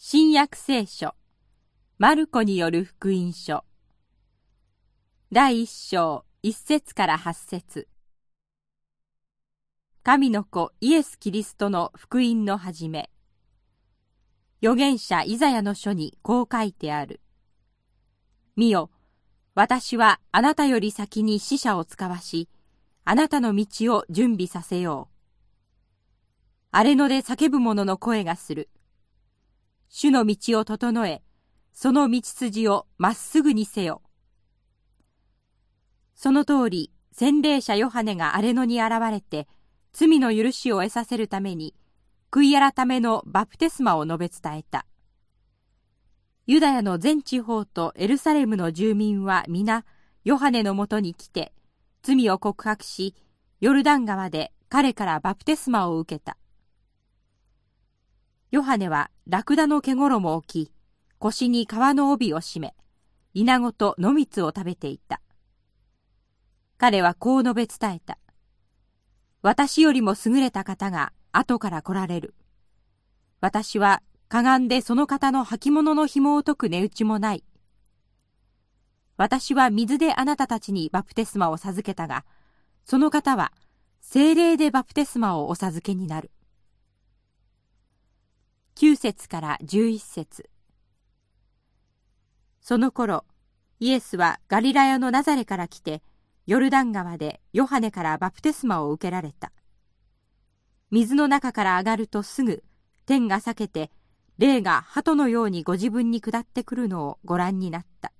新約聖書。マルコによる福音書。第一章一節から八節。神の子イエス・キリストの福音の始め。預言者イザヤの書にこう書いてある。見よ私はあなたより先に死者を使わしあなたの道を準備させよう。荒れ野で叫ぶ者の声がする。主の道を整え、その道筋をまっすぐにせよ。その通り、洗礼者ヨハネが荒野に現れて、罪の許しを得させるために、悔い改めのバプテスマを述べ伝えた。ユダヤの全地方とエルサレムの住民は皆、ヨハネのもとに来て、罪を告白し、ヨルダン川で彼からバプテスマを受けた。ヨハネはラクダの毛衣を置き、腰に皮の帯を締め、稲子と野蜜を食べていた。彼はこう述べ伝えた。私よりも優れた方が後から来られる。私はかがんでその方の履物の紐を解く値打ちもない。私は水であなたたちにバプテスマを授けたが、その方は精霊でバプテスマをお授けになる。9節から11節。その頃イエスはガリラヤのナザレから来てヨルダン川でヨハネからバプテスマを受けられた。水の中から上がるとすぐ天が裂けて霊が鳩のようにご自分に下ってくるのをご覧になった。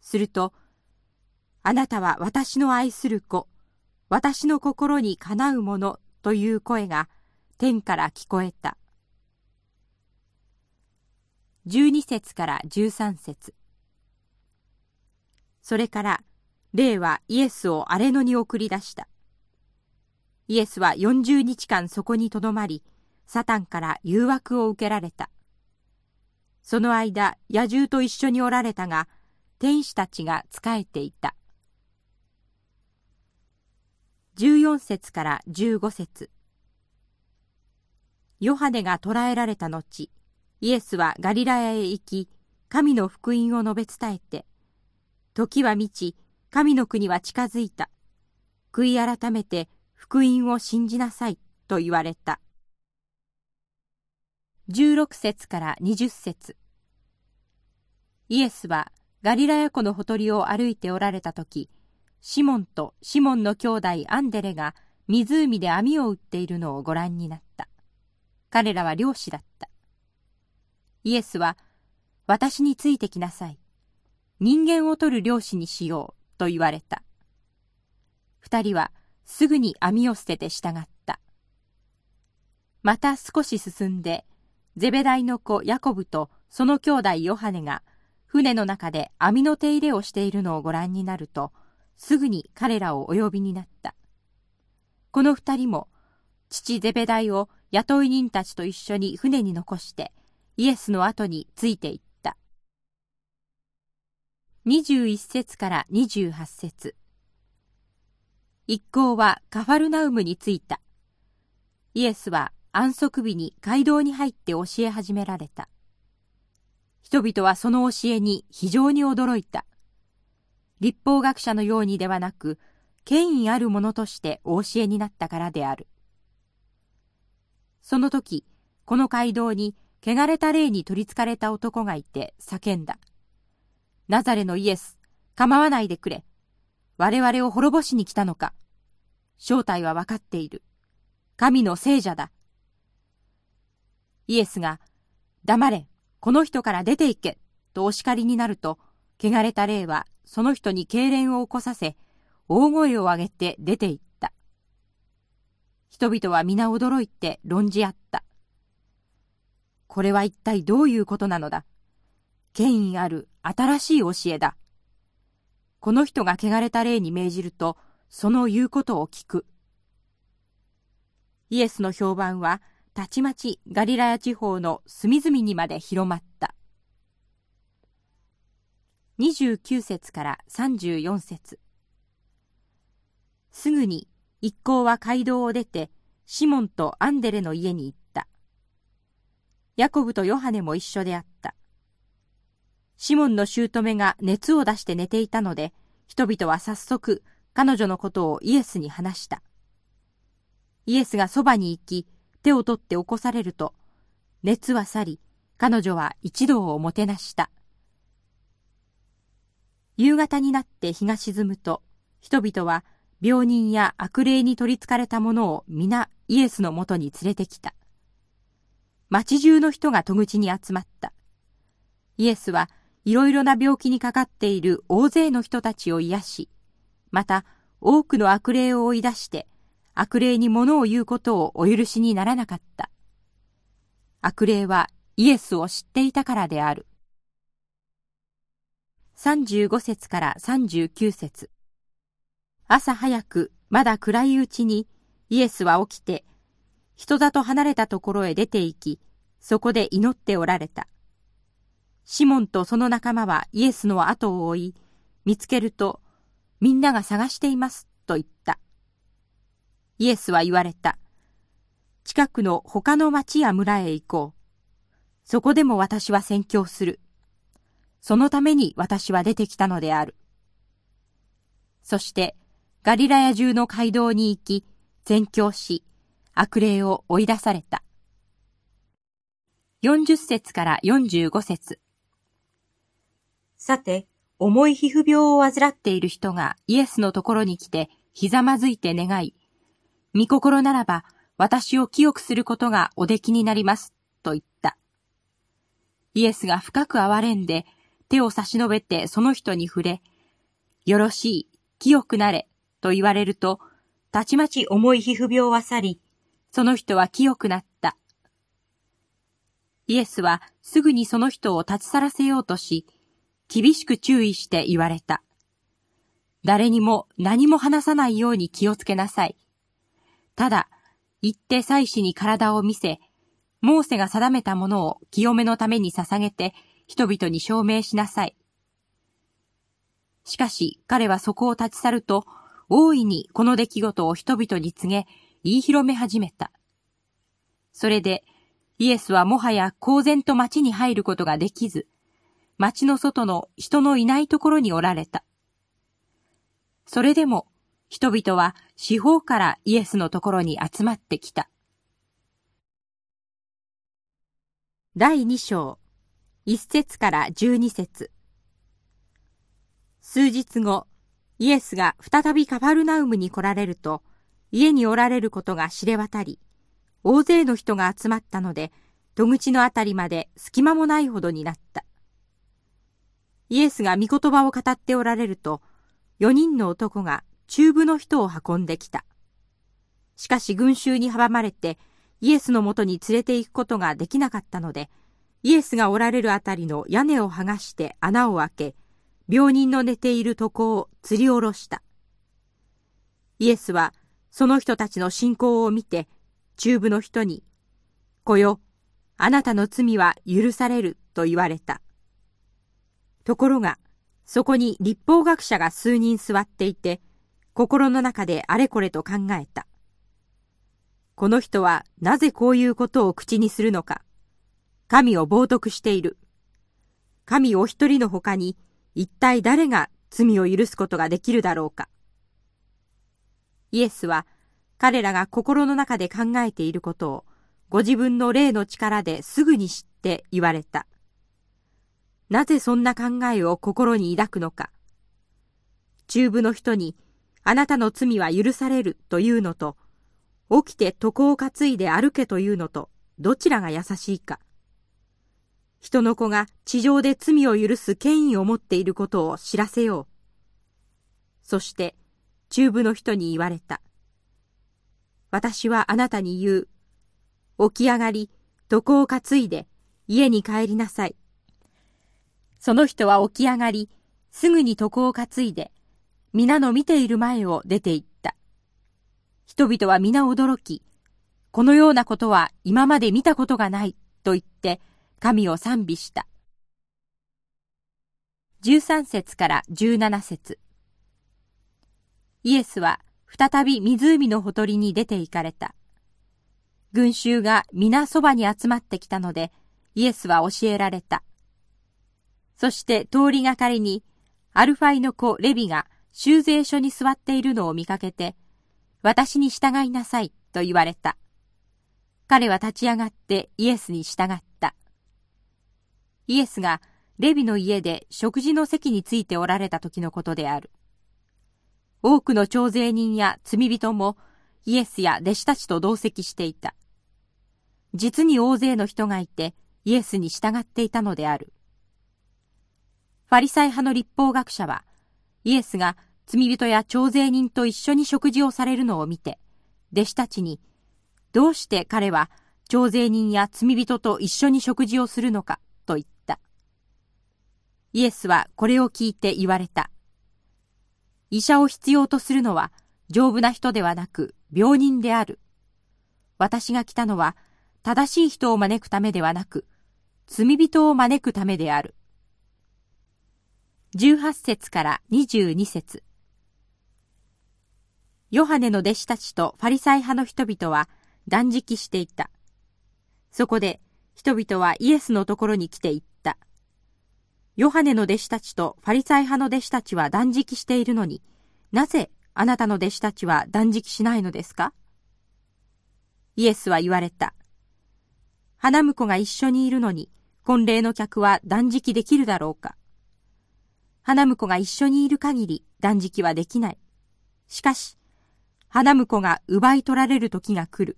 するとあなたは私の愛する子私の心にかなうものという声が天から聞こえた。12節から13節。それから霊はイエスを荒れ野に送り出した。イエスは40日間そこにとどまりサタンから誘惑を受けられた。その間野獣と一緒におられたが天使たちが仕えていた。14節から15節。ヨハネが捕らえられた後イエスはガリラヤへ行き、神の福音を述べ伝えて、時は満ち、神の国は近づいた。悔い改めて福音を信じなさいと言われた。16節から20節イエスはガリラヤ湖のほとりを歩いておられた時、シモンとシモンの兄弟アンデレが湖で網を打っているのをご覧になった。彼らは漁師だった。イエスは、私についてきなさい。人間を取る漁師にしよう、と言われた。二人はすぐに網を捨てて従った。また少し進んで、ゼベダイの子ヤコブとその兄弟ヨハネが船の中で網の手入れをしているのをご覧になると、すぐに彼らをお呼びになった。この二人も、父ゼベダイを雇い人たちと一緒に船に残して、イエスの後についていった。21節から28節一行はカファルナウムに着いた。イエスは安息日に街道に入って教え始められた。人々はその教えに非常に驚いた。立法学者のようにではなく、権威あるものとしてお教えになったからである。その時、この街道に汚れた霊に取りつかれた男がいて叫んだ。ナザレのイエス、構わないでくれ。我々を滅ぼしに来たのか。正体は分かっている。神の聖者だ。イエスが、黙れ、この人から出て行け、とお叱りになると、汚れた霊はその人に痙攣を起こさせ、大声を上げて出て行った。人々は皆驚いて論じ合った。これは一体どういうことなのだ？権威ある新しい教えだ。この人が汚れた霊に命じると、その言うことを聞く。イエスの評判は、たちまちガリラヤ地方の隅々にまで広まった。29節から34節すぐに一行は街道を出て、シモンとアンデレの家に行った。ヤコブとヨハネも一緒であった。シモンの姑が熱を出して寝ていたので、人々は早速彼女のことをイエスに話した。イエスがそばに行き、手を取って起こされると、熱は去り、彼女は一同をもてなした。夕方になって日が沈むと、人々は病人や悪霊に取りつかれた者を皆イエスのもとに連れてきた。町中の人が戸口に集まった。イエスはいろいろな病気にかかっている大勢の人たちを癒し、また多くの悪霊を追い出して悪霊に物を言うことをお許しにならなかった。悪霊はイエスを知っていたからである。35節から39節朝早く、まだ暗いうちに、イエスは起きて、人里離れたところへ出て行き、そこで祈っておられた。シモンとその仲間はイエスの後を追い、見つけると、みんなが探しています、と言った。イエスは言われた。近くの他の町や村へ行こう。そこでも私は宣教する。そのために私は出てきたのである。そして、ガリラヤ中の街道に行き、宣教し、悪霊を追い出された。40節から45節さて、重い皮膚病を患っている人がイエスのところに来て、ひざまずいて願い、御心ならば私を清くすることがおできになります、と言った。イエスが深く憐れんで、手を差し伸べてその人に触れ、よろしい、清くなれ、と言われると、たちまち重い皮膚病は去り、その人は清くなった。イエスはすぐにその人を立ち去らせようとし、厳しく注意して言われた。誰にも何も話さないように気をつけなさい。ただ、行って祭司に体を見せ、モーセが定めたものを清めのために捧げて、人々に証明しなさい。しかし彼はそこを立ち去ると、大いにこの出来事を人々に告げ、言い広め始めた。それで、イエスはもはや公然と町に入ることができず、町の外の人のいないところにおられた。それでも、人々は四方からイエスのところに集まってきた。第二章、一節から十二節。数日後、イエスが再びカファルナウムに来られると、家におられることが知れ渡り、大勢の人が集まったので、戸口のあたりまで隙間もないほどになった。イエスが御言葉を語っておられると、四人の男が中部の人を運んできた。しかし群衆に阻まれて、イエスのもとに連れて行くことができなかったので、イエスがおられるあたりの屋根を剥がして穴を開け、病人の寝ている床を吊り下ろした。イエスはその人たちの信仰を見て、中部の人に、こよ、あなたの罪は許されると言われた。ところが、そこに立法学者が数人座っていて、心の中であれこれと考えた。この人はなぜこういうことを口にするのか。神を冒涜している。神お一人の他に一体誰が罪を許すことができるだろうか。イエスは彼らが心の中で考えていることをご自分の霊の力ですぐに知って言われた。なぜそんな考えを心に抱くのか。中部の人にあなたの罪は許されるというのと、起きて床を担いで歩けというのと、どちらが優しいか。人の子が地上で罪を許す権威を持っていることを知らせよう。そして、中部の人に言われた。私はあなたに言う。起き上がり、床を担いで、家に帰りなさい。その人は起き上がり、すぐに床を担いで、皆の見ている前を出て行った。人々は皆驚き、このようなことは今まで見たことがないと言って神を賛美した。13節から17節イエスは再び湖のほとりに出て行かれた。群衆が皆そばに集まってきたので、イエスは教えられた。そして通りがかりに、アルファイの子レビが修税所に座っているのを見かけて、私に従いなさいと言われた。彼は立ち上がってイエスに従った。イエスがレビの家で食事の席についておられた時のことである。多くの徴税人や罪人もイエスや弟子たちと同席していた。実に大勢の人がいてイエスに従っていたのである。ファリサイ派の立法学者はイエスが罪人や徴税人と一緒に食事をされるのを見て、弟子たちに、どうして彼は徴税人や罪人と一緒に食事をするのかと言った。イエスはこれを聞いて言われた。医者を必要とするのは丈夫な人ではなく病人である。私が来たのは正しい人を招くためではなく、罪人を招くためである。18節から22節ヨハネの弟子たちとファリサイ派の人々は断食していた。そこで人々はイエスのところに来て言った。ヨハネの弟子たちとファリサイ派の弟子たちは断食しているのに、なぜあなたの弟子たちは断食しないのですか？イエスは言われた。花婿が一緒にいるのに、婚礼の客は断食できるだろうか？花婿が一緒にいる限り断食はできない。しかし、花婿が奪い取られる時が来る。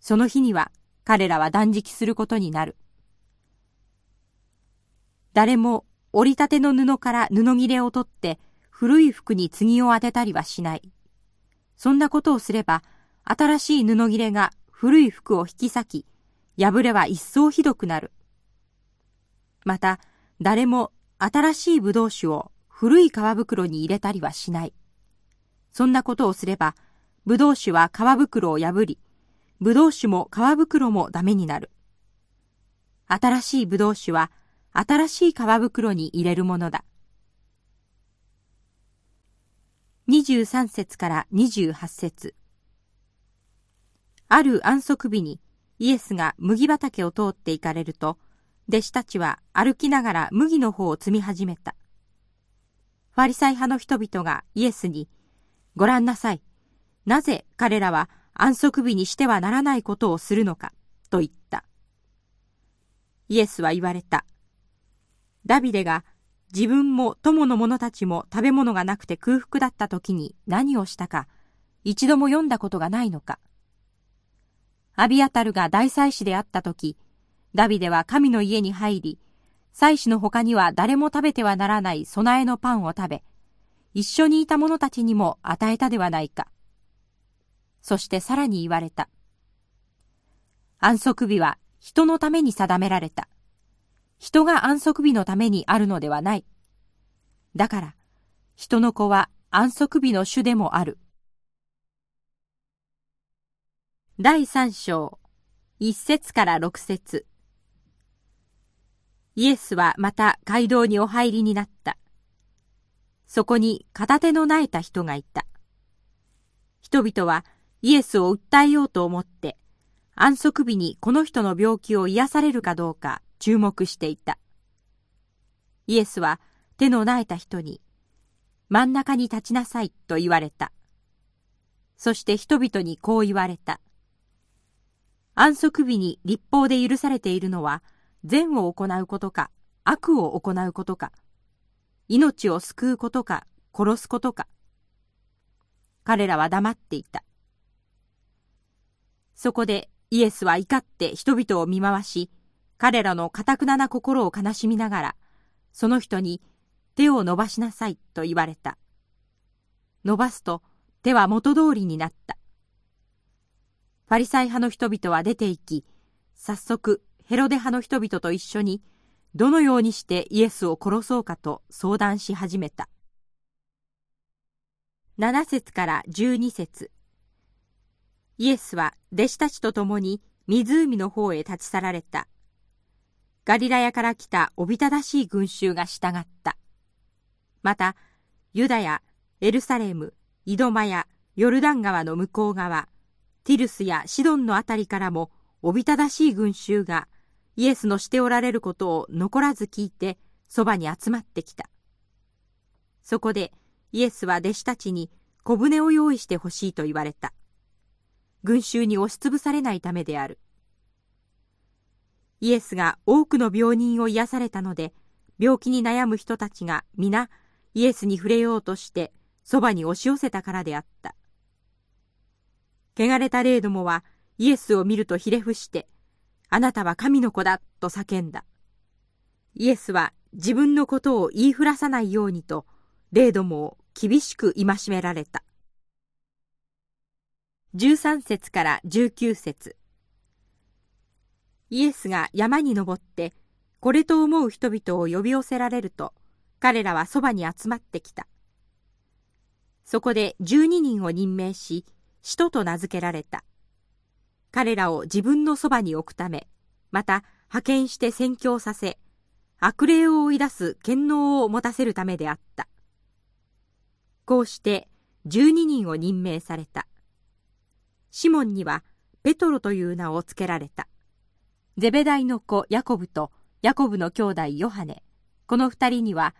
その日には彼らは断食することになる。誰も折りたての布から布切れを取って古い服に継ぎを当てたりはしない。そんなことをすれば新しい布切れが古い服を引き裂き、破れは一層ひどくなる。また、誰も新しい葡萄酒を古い皮袋に入れたりはしない。そんなことをすれば、葡萄酒は皮袋を破り、葡萄酒も皮袋もダメになる。新しい葡萄酒は新しい皮袋に入れるものだ。23節から28節ある安息日にイエスが麦畑を通って行かれると、弟子たちは歩きながら麦の方を摘み始めた。ファリサイ派の人々がイエスに、ご覧なさい。なぜ彼らは安息日にしてはならないことをするのか、と言った。イエスは言われた。ダビデが自分も友の者たちも食べ物がなくて空腹だった時に何をしたか、一度も読んだことがないのか。アビアタルが大祭司であった時、ダビデは神の家に入り、祭司の他には誰も食べてはならない備えのパンを食べ、一緒にいた者たちにも与えたではないか。そしてさらに言われた。安息日は人のために定められた。人が安息日のためにあるのではない。だから、人の子は安息日の主でもある。第三章、一節から六節。イエスはまた街道にお入りになった。そこに片手の苗えた人がいた。人々はイエスを訴えようと思って、安息日にこの人の病気を癒されるかどうか注目していた。イエスは手の苗えた人に、真ん中に立ちなさいと言われた。そして人々にこう言われた。安息日に立法で許されているのは、善を行うことか、悪を行うことか。命を救うことか殺すことか彼らは黙っていたそこでイエスは怒って人々を見回し彼らのかくなな心を悲しみながらその人に手を伸ばしなさいと言われた伸ばすと手は元通りになったファリサイ派の人々は出て行き早速ヘロデ派の人々と一緒にどのようにしてイエスを殺そうかと相談し始めた。7節から12節イエスは弟子たちと共に湖の方へ立ち去られた。ガリラヤから来たおびただしい群衆が従った。また、ユダヤ、エルサレム、イドマやヨルダン川の向こう側、ティルスやシドンのあたりからもおびただしい群衆がイエスのしておられることを残らず聞いてそばに集まってきた。そこでイエスは弟子たちに小舟を用意してほしいと言われた。群衆に押しつぶされないためである。イエスが多くの病人を癒されたので、病気に悩む人たちが皆イエスに触れようとしてそばに押し寄せたからであった。汚れた霊どもはイエスを見るとひれ伏して、あなたは神の子だと叫んだ。イエスは自分のことを言いふらさないようにと、霊どもを厳しく戒められた。13節から19節イエスが山に登って、これと思う人々を呼び寄せられると、彼らはそばに集まってきた。そこで12人を任命し、使徒と名付けられた。彼らを自分のそばに置くため、また派遣して宣教させ、悪霊を追い出す権能を持たせるためであった。こうして12人を任命された。シモンにはペトロという名を付けられた。ゼベダイの子ヤコブとヤコブの兄弟ヨハネ、この二人には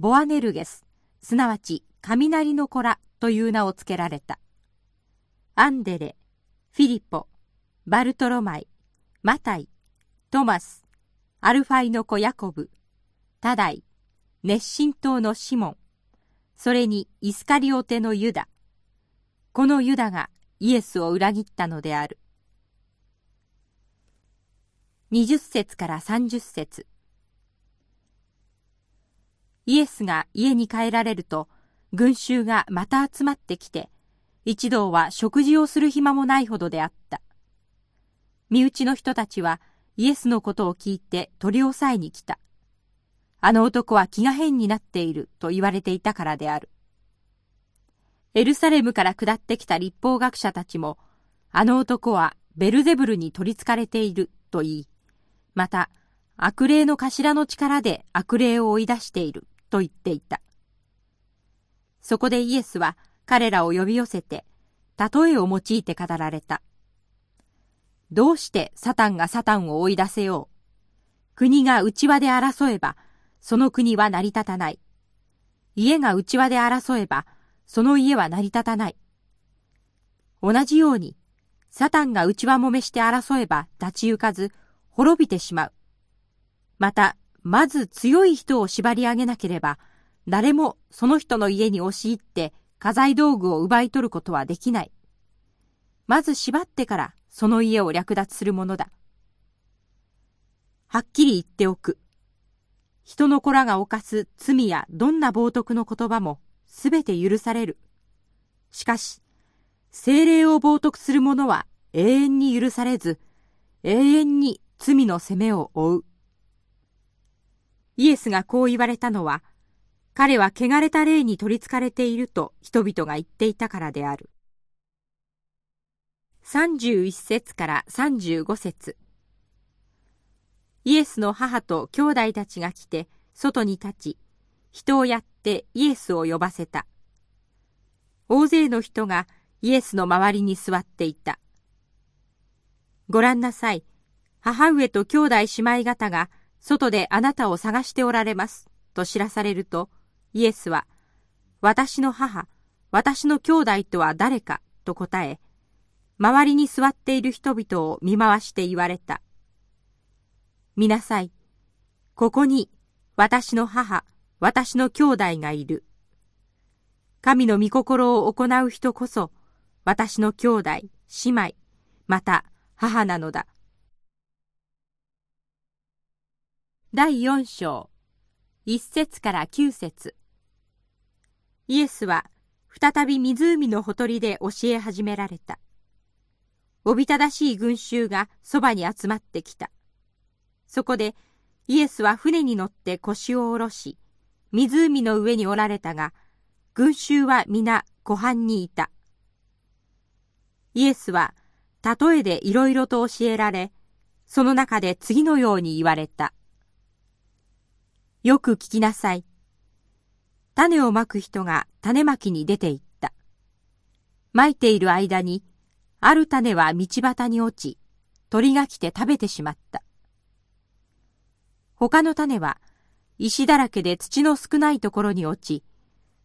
ボアネルゲス、すなわち雷の子らという名を付けられた。アンデレ、フィリポ、バルトロマイ、マタイ、トマス、アルファイの子ヤコブ、タダイ、熱心党のシモン、それにイスカリオテのユダ。このユダがイエスを裏切ったのである。20節から30節イエスが家に帰られると、群衆がまた集まってきて、一同は食事をする暇もないほどであった。身内の人たちはイエスのことを聞いて取り押さえに来た。あの男は気が変になっていると言われていたからである。エルサレムから下ってきた立法学者たちも、あの男はベルゼブルに取り憑かれていると言い、また、悪霊の頭の力で悪霊を追い出していると言っていた。そこでイエスは彼らを呼び寄せて、例えを用いて語られた。どうしてサタンがサタンを追い出せよう。国が内輪で争えば、その国は成り立たない。家が内輪で争えば、その家は成り立たない。同じように、サタンが内輪もめして争えば立ち行かず、滅びてしまう。また、まず強い人を縛り上げなければ、誰もその人の家に押し入って家財道具を奪い取ることはできない。まず縛ってからその家を略奪するものだ。はっきり言っておく。人の子らが犯す罪やどんな冒涜の言葉もすべて許される。しかし、精霊を冒涜する者は永遠に許されず、永遠に罪の責めを負う。イエスがこう言われたのは、彼は汚れた霊に取り憑かれていると人々が言っていたからである。31節から35節イエスの母と兄弟たちが来て外に立ち人をやってイエスを呼ばせた大勢の人がイエスの周りに座っていたご覧なさい母上と兄弟姉妹方が外であなたを探しておられますと知らされるとイエスは私の母私の兄弟とは誰かと答え周りに座っている人々を見回して言われた。見なさい。ここに私の母、私の兄弟がいる。神の御心を行う人こそ、私の兄弟、姉妹、また母なのだ。第四章、一節から九節イエスは再び湖のほとりで教え始められた。おびただしい群衆がそばに集まってきた。そこでイエスは船に乗って腰を下ろし、湖の上におられたが、群衆は皆湖畔にいた。イエスは例えでいろいろと教えられ、その中で次のように言われた。よく聞きなさい。種をまく人が種まきに出て行った。まいている間にある種は道端に落ち、鳥が来て食べてしまった。他の種は石だらけで土の少ないところに落ち、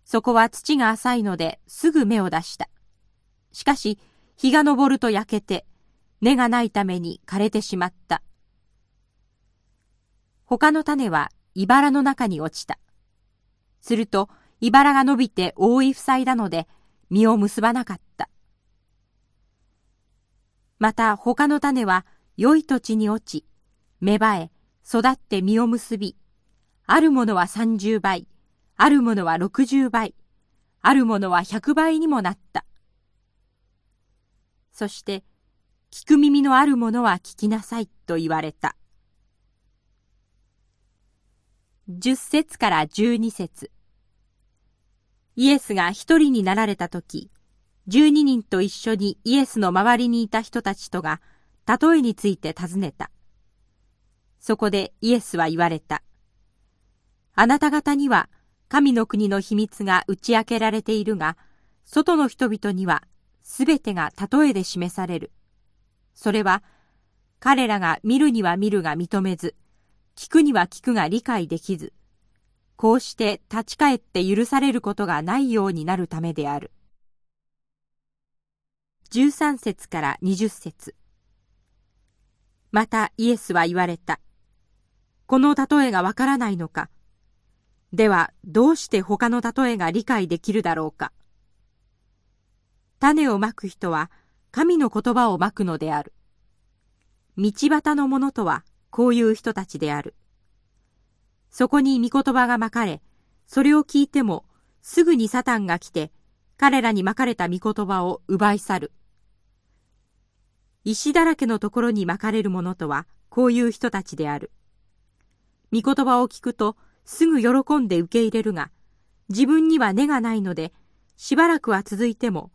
そこは土が浅いのですぐ芽を出した。しかし、日が昇ると焼けて、根がないために枯れてしまった。他の種は茨の中に落ちた。すると、茨が伸びて覆い塞いだので、実を結ばなかった。また他の種は良い土地に落ち、芽生え、育って実を結び、あるものは三十倍、あるものは六十倍、あるものは百倍にもなった。そして、聞く耳のあるものは聞きなさいと言われた。十節から十二節イエスが一人になられたとき、十二人と一緒にイエスの周りにいた人たちとが、例えについて尋ねた。そこでイエスは言われた。あなた方には神の国の秘密が打ち明けられているが、外の人々にはすべてが例えで示される。それは、彼らが見るには見るが認めず、聞くには聞くが理解できず、こうして立ち返って許されることがないようになるためである。13節から20節またイエスは言われた。この例えがわからないのか。では、どうして他の例えが理解できるだろうか。種をまく人は神の言葉をまくのである。道端の者とはこういう人たちである。そこに御言葉がまかれ、それを聞いてもすぐにサタンが来て彼らにまかれた御言葉を奪い去る。石だらけのところにまかれる者とはこういう人たちである。御言葉を聞くとすぐ喜んで受け入れるが、自分には根がないので、しばらくは続いても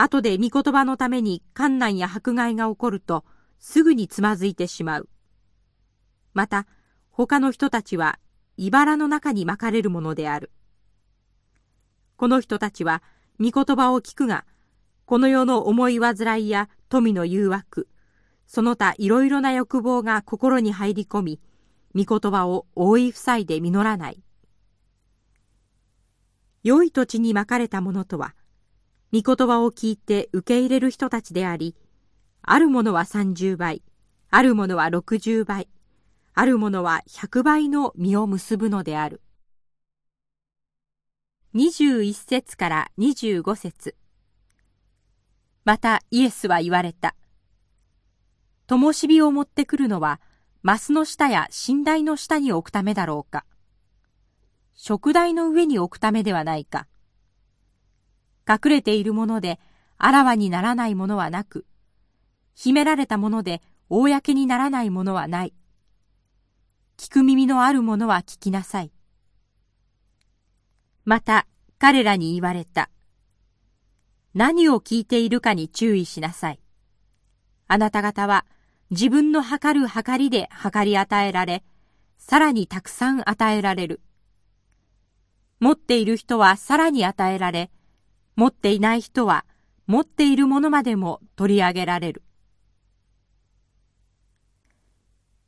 後で御言葉のために観難や迫害が起こると、すぐにつまずいてしまう。また、他の人たちは、茨の中に巻かれるものである。この人たちは、御言葉を聞くが、この世の思い煩いや富の誘惑、その他いろいろな欲望が心に入り込み、御言葉を覆い塞いで実らない。良い土地に巻かれたものとは、御言葉を聞いて受け入れる人たちであり、あるものは30倍、あるものは60倍、あるものは100倍の実を結ぶのである。21節から25節またイエスは言われた。灯火を持ってくるのは、マスの下や寝台の下に置くためだろうか。食台の上に置くためではないか。隠れているものであらわにならないものはなく、秘められたもので公にならないものはない。聞く耳のあるものは聞きなさい。また彼らに言われた。何を聞いているかに注意しなさい。あなた方は自分の測る測りで測り与えられ、さらにたくさん与えられる。持っている人はさらに与えられ、持っていない人は持っているものまでも取り上げられる。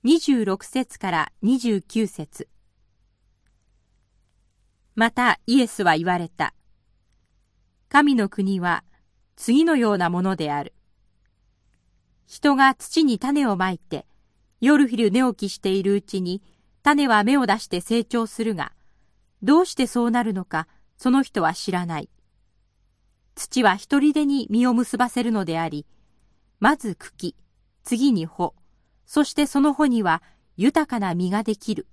26節から29節またイエスは言われた。神の国は次のようなものである。人が土に種をまいて、夜昼寝起きしているうちに種は芽を出して成長するが、どうしてそうなるのかその人は知らない。土は一人でに実を結ばせるのであり、まず茎、次に穂、そしてその穂には豊かな実ができる。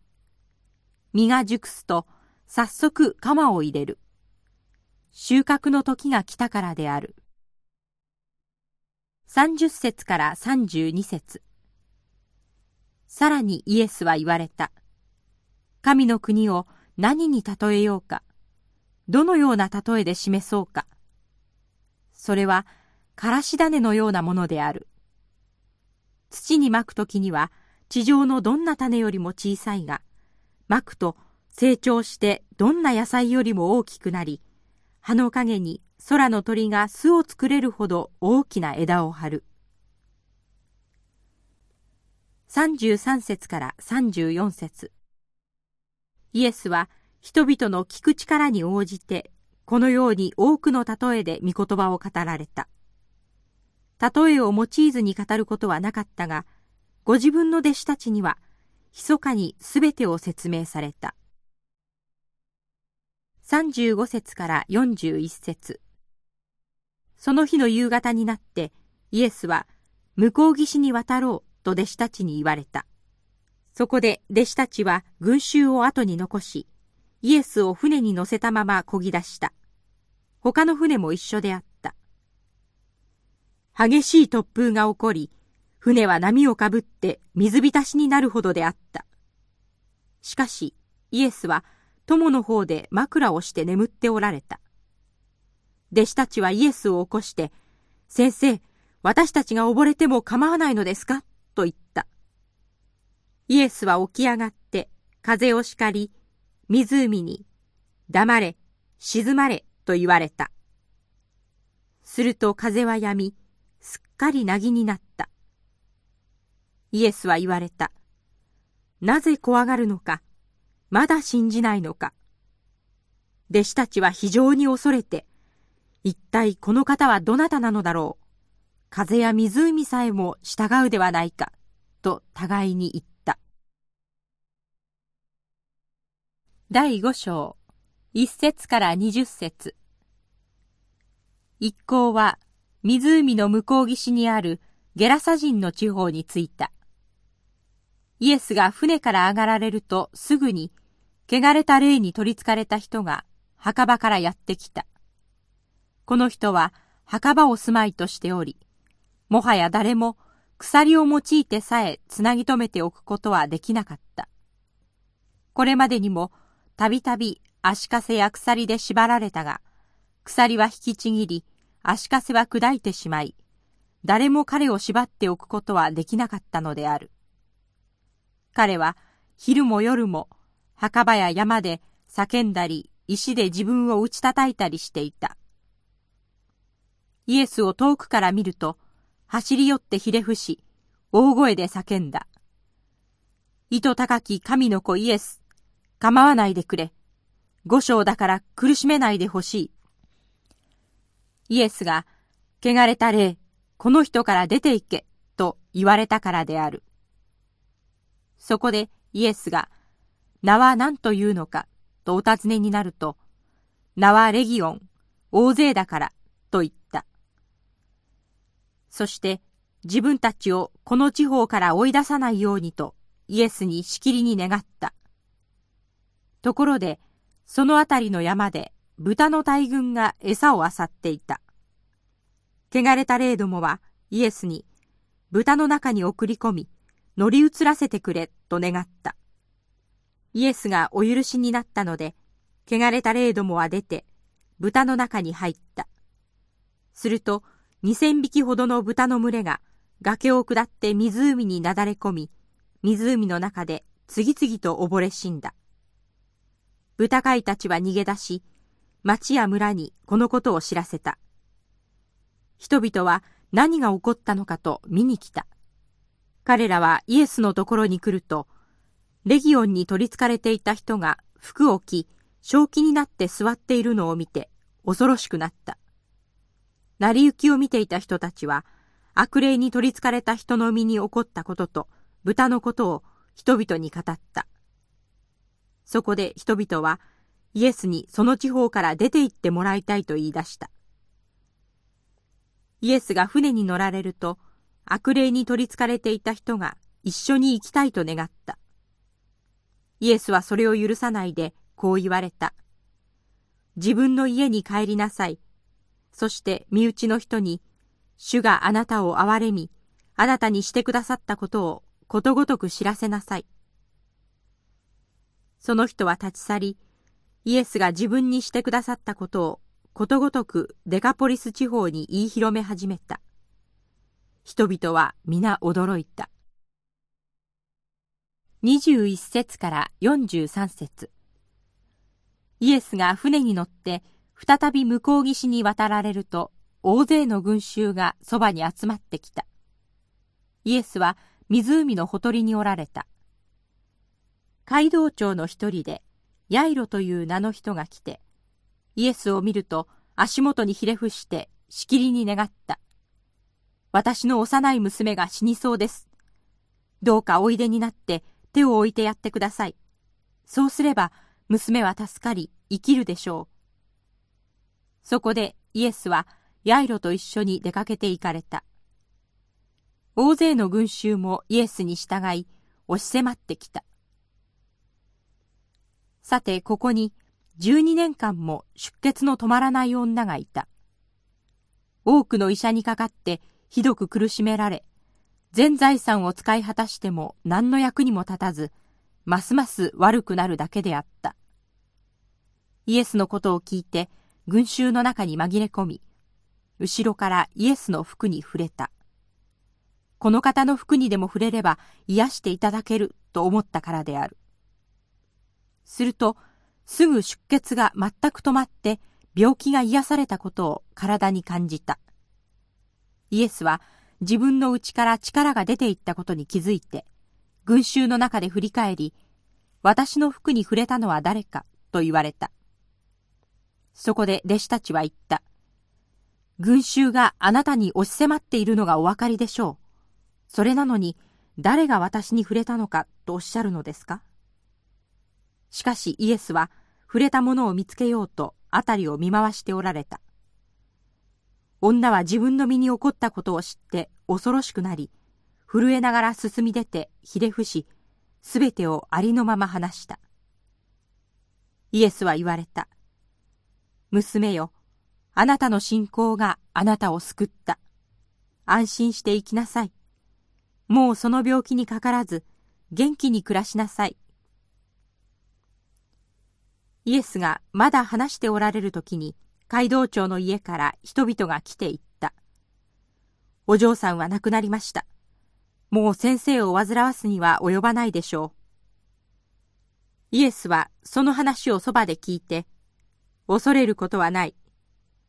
実が熟すと、早速鎌を入れる。収穫の時が来たからである。30節から32節さらにイエスは言われた。神の国を何に例えようか、どのような例えで示そうか。それは、からし種のようなものである。土にまくときには、地上のどんな種よりも小さいが、まくと成長してどんな野菜よりも大きくなり、葉の陰に空の鳥が巣を作れるほど大きな枝を張る。33節から34節イエスは人々の聞く力に応じて、このように多くの例えで御言葉を語られた。例えを用いずに語ることはなかったが、ご自分の弟子たちには、密かにすべてを説明された。35節から41節その日の夕方になって、イエスは、向こう岸に渡ろうと弟子たちに言われた。そこで弟子たちは群衆を後に残し、イエスを船に乗せたまま漕ぎ出した。他の船も一緒であった。激しい突風が起こり、船は波をかぶって水浸しになるほどであった。しかし、イエスは友の方で枕をして眠っておられた。弟子たちはイエスを起こして、先生、私たちが溺れても構わないのですか？と言った。イエスは起き上がって風を叱り、湖に、黙れ、静まれと言われた。すると風は止み、かり凪になった。イエスは言われた。なぜ怖がるのか、まだ信じないのか？弟子たちは非常に恐れて、一体この方はどなたなのだろう？風や湖さえも従うではないか、と互いに言った。第五章、一節から二十節一行は湖の向こう岸にあるゲラサ人の地方に着いた。イエスが船から上がられるとすぐに、汚れた霊に取りつかれた人が墓場からやってきた。この人は墓場を住まいとしており、もはや誰も鎖を用いてさえつなぎ止めておくことはできなかった。これまでにもたびたび足かせや鎖で縛られたが、鎖は引きちぎり、足かせは砕いてしまい、誰も彼を縛っておくことはできなかったのである。彼は昼も夜も墓場や山で叫んだり、石で自分を打ち叩いたりしていた。イエスを遠くから見ると、走り寄ってひれ伏し、大声で叫んだ。糸高き神の子イエス、構わないでくれ。五章だから苦しめないでほしい。イエスが、汚れた霊、この人から出て行け、と言われたからである。そこでイエスが、名は何というのか、とお尋ねになると、名はレギオン、大勢だから、と言った。そして自分たちをこの地方から追い出さないようにとイエスにしきりに願った。ところで、そのあたりの山で豚の大群が餌を漁っていた。汚れた霊どもはイエスに豚の中に送り込み、乗り移らせてくれと願った。イエスがお許しになったので、汚れた霊どもは出て、豚の中に入った。すると、二千匹ほどの豚の群れが崖を下って湖になだれ込み、湖の中で次々と溺れ死んだ。豚飼いたちは逃げ出し、町や村にこのことを知らせた。人々は何が起こったのかと見に来た。彼らはイエスのところに来ると、レギオンに取り憑かれていた人が服を着、正気になって座っているのを見て恐ろしくなった。成り行きを見ていた人たちは、悪霊に取り憑かれた人の身に起こったことと、豚のことを人々に語った。そこで人々はイエスにその地方から出て行ってもらいたいと言い出した。イエスが船に乗られると悪霊に取り憑かれていた人が一緒に行きたいと願った。イエスはそれを許さないでこう言われた。自分の家に帰りなさい。そして身内の人に、主があなたを憐れみ、あなたにしてくださったことをことごとく知らせなさい。その人は立ち去り、イエスが自分にしてくださったことをことごとくデカポリス地方に言い広め始めた。人々は皆驚いた。21節から43節イエスが船に乗って再び向こう岸に渡られると大勢の群衆がそばに集まってきた。イエスは湖のほとりにおられた。街道長の一人で、ヤイロという名の人が来て、イエスを見ると足元にひれ伏してしきりに願った。私の幼い娘が死にそうです。どうかおいでになって手を置いてやってください。そうすれば娘は助かり生きるでしょう。そこでイエスはヤイロと一緒に出かけて行かれた。大勢の群衆もイエスに従い押し迫ってきた。さてここに12年間も出血の止まらない女がいた。多くの医者にかかってひどく苦しめられ、全財産を使い果たしても何の役にも立たず、ますます悪くなるだけであった。イエスのことを聞いて、群衆の中に紛れ込み、後ろからイエスの服に触れた。この方の服にでも触れれば癒していただけると思ったからである。すると、すぐ出血が全く止まって病気が癒されたことを体に感じた。イエスは自分の内から力が出ていったことに気づいて、群衆の中で振り返り、私の服に触れたのは誰かと言われた。そこで弟子たちは言った。群衆があなたに押し迫っているのがお分かりでしょう。それなのに、誰が私に触れたのかとおっしゃるのですか？しかしイエスは触れたものを見つけようと辺りを見回しておられた。女は自分の身に起こったことを知って恐ろしくなり、震えながら進み出てひれ伏し、すべてをありのまま話した。イエスは言われた。娘よ、あなたの信仰があなたを救った。安心して生きなさい。もうその病気にかからず、元気に暮らしなさい。イエスがまだ話しておられる時に、街道長の家から人々が来ていった。お嬢さんは亡くなりました。もう先生を煩わすには及ばないでしょう。イエスはその話をそばで聞いて、恐れることはない。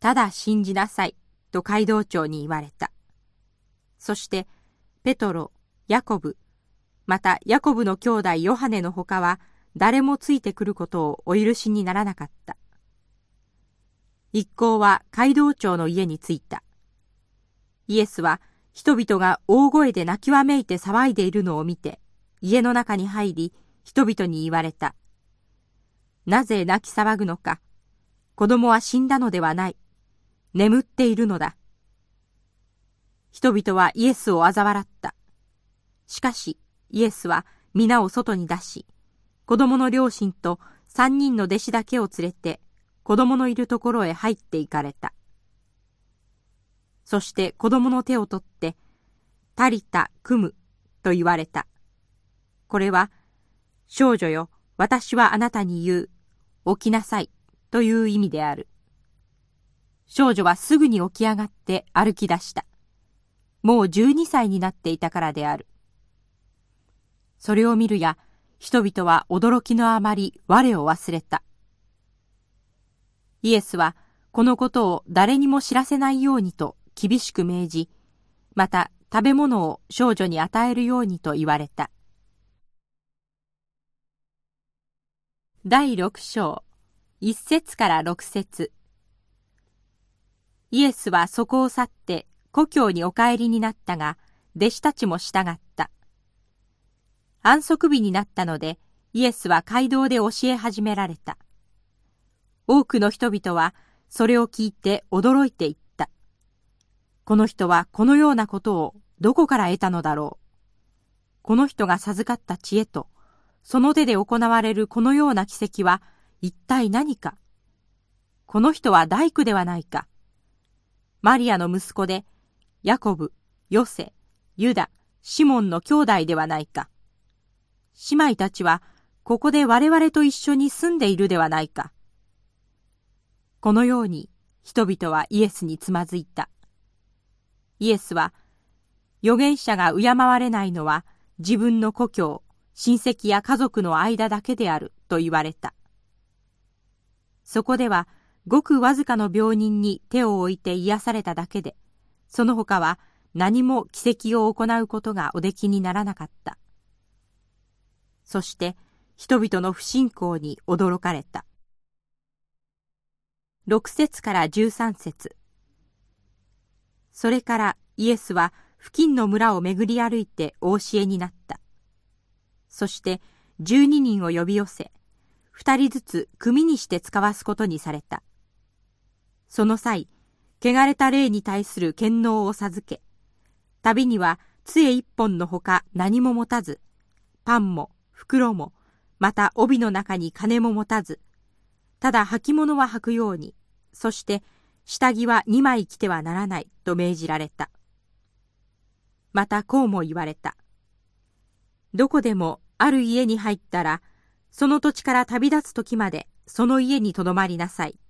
ただ信じなさい。と街道長に言われた。そして、ペトロ、ヤコブ、またヤコブの兄弟ヨハネのほかは、誰もついてくることをお許しにならなかった。一行は街道長の家に着いた。イエスは人々が大声で泣きわめいて騒いでいるのを見て、家の中に入り、人々に言われた。なぜ泣き騒ぐのか。子供は死んだのではない。眠っているのだ。人々はイエスを嘲笑った。しかし、イエスは皆を外に出し、子供の両親と三人の弟子だけを連れて、子供のいるところへ入って行かれた。そして子供の手を取って、タリタ・組むと言われた。これは、少女よ、私はあなたに言う、起きなさいという意味である。少女はすぐに起き上がって歩き出した。もう12歳になっていたからである。それを見るや、人々は驚きのあまり我を忘れた。イエスはこのことを誰にも知らせないようにと厳しく命じ、また食べ物を少女に与えるようにと言われた。第六章、一節から六節イエスはそこを去って故郷にお帰りになったが、弟子たちも従った。安息日になったので、イエスは街道で教え始められた。多くの人々はそれを聞いて驚いていった。この人はこのようなことをどこから得たのだろう。この人が授かった知恵と、その手で行われるこのような奇跡は一体何か。この人は大工ではないか。マリアの息子で、ヤコブ、ヨセ、ユダ、シモンの兄弟ではないか。姉妹たちは、ここで我々と一緒に住んでいるではないか。このように人々はイエスにつまずいた。イエスは、預言者が敬われないのは自分の故郷、親戚や家族の間だけであると言われた。そこでは、ごくわずかの病人に手を置いて癒されただけで、その他は何も奇跡を行うことがおできにならなかった。そして人々の不信仰に驚かれた。6節から13節それからイエスは付近の村を巡り歩いてお教えになった。そして12人を呼び寄せ、2人ずつ組にして使わすことにされた。その際、汚れた霊に対する権能を授け、旅には杖一本のほか何も持たず、パンも袋も、また帯の中に金も持たず、ただ履物は履くように、そして下着は2枚着てはならないと命じられた。またこうも言われた。どこでもある家に入ったら、その土地から旅立つ時までその家にとどまりなさい。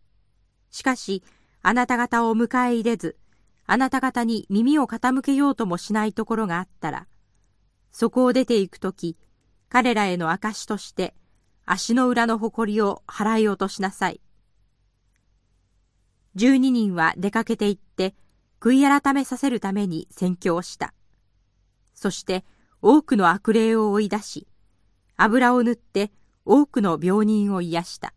しかし、あなた方を迎え入れず、あなた方に耳を傾けようともしないところがあったら、そこを出て行くとき、彼らへの証として、足の裏の誇りを払い落としなさい。十二人は出かけて行って、悔い改めさせるために宣教した。そして多くの悪霊を追い出し、油を塗って多くの病人を癒した。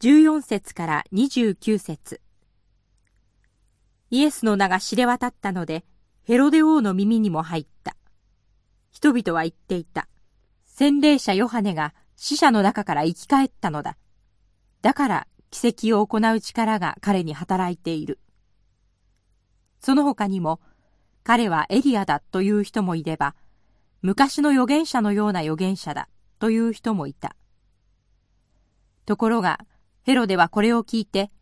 14節から29節イエスの名が知れ渡ったので、ヘロデ王の耳にも入った。人々は言っていた。洗礼者ヨハネが死者の中から生き返ったのだ。だから奇跡を行う力が彼に働いている。その他にも、彼はエリアだという人もいれば、昔の預言者のような預言者だという人もいた。ところが、ヘロデはこれを聞いて、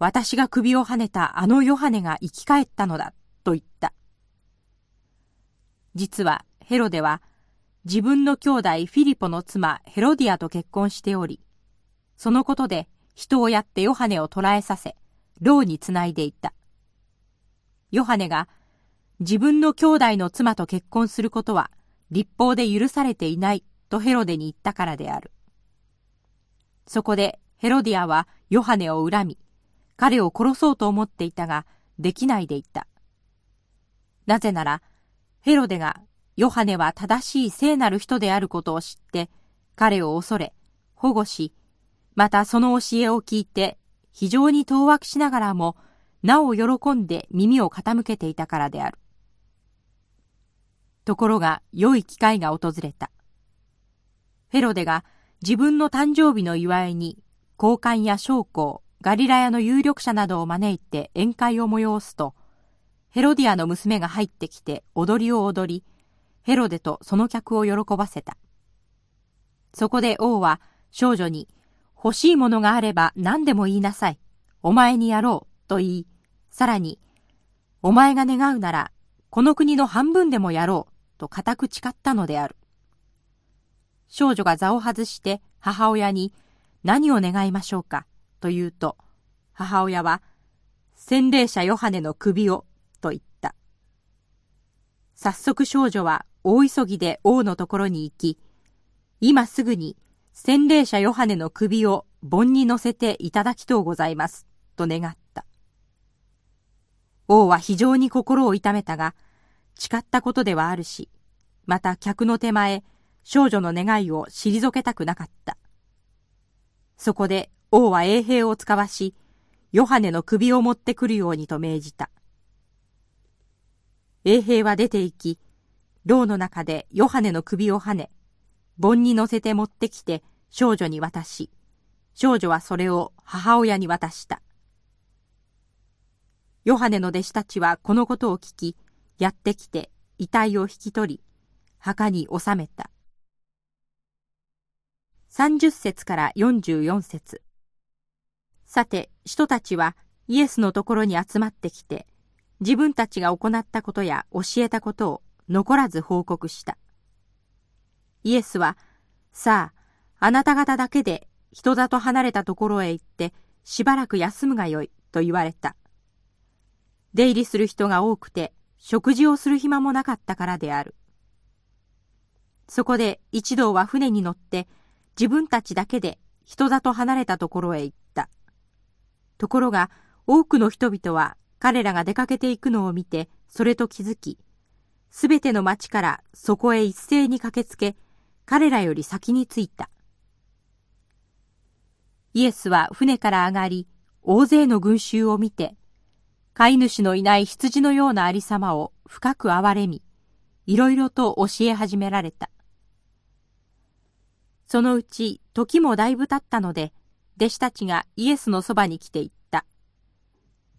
私が首をはねたあのヨハネが生き返ったのだと言った。実はヘロデは自分の兄弟フィリポの妻ヘロディアと結婚しており、そのことで人をやってヨハネを捕らえさせ、牢につないでいった。ヨハネが自分の兄弟の妻と結婚することは立法で許されていないとヘロデに言ったからである。そこでヘロディアはヨハネを恨み、彼を殺そうと思っていたが、できないでいた。なぜなら、ヘロデがヨハネは正しい聖なる人であることを知って、彼を恐れ、保護し、またその教えを聞いて、非常に当惑しながらも、なお喜んで耳を傾けていたからである。ところが良い機会が訪れた。ヘロデが自分の誕生日の祝いに高官や将校、ガリラヤの有力者などを招いて宴会を催すと、ヘロディアの娘が入ってきて踊りを踊り、ヘロデとその客を喜ばせた。そこで王は少女に、欲しいものがあれば何でも言いなさい。お前にやろう。と言い、さらに、お前が願うなら、この国の半分でもやろう。と固く誓ったのである。少女が座を外して母親に何を願いましょうかと言うと、母親は、洗礼者ヨハネの首を。早速少女は大急ぎで王のところに行き、今すぐに洗礼者ヨハネの首を盆に乗せていただきとうございます、と願った。王は非常に心を痛めたが、誓ったことではあるし、また客の手前、少女の願いを退けたくなかった。そこで王は衛兵を使わし、ヨハネの首を持ってくるようにと命じた。衛兵は出て行き、牢の中でヨハネの首をはね、盆に乗せて持ってきて少女に渡し、少女はそれを母親に渡した。ヨハネの弟子たちはこのことを聞き、やってきて遺体を引き取り、墓に納めた。30節から44節さて、人たちはイエスのところに集まってきて、自分たちが行ったことや教えたことを残らず報告した。イエスは、さあ、あなた方だけで人里離れたところへ行ってしばらく休むがよいと言われた。出入りする人が多くて食事をする暇もなかったからである。そこで一同は船に乗って自分たちだけで人里離れたところへ行った。ところが多くの人々は彼らが出かけていくのを見て、それと気づき、すべての町からそこへ一斉に駆けつけ、彼らより先に着いた。イエスは船から上がり、大勢の群衆を見て、飼い主のいない羊のようなありさまを深く憐れみ、いろいろと教え始められた。そのうち時もだいぶ経ったので、弟子たちがイエスのそばに来て言った。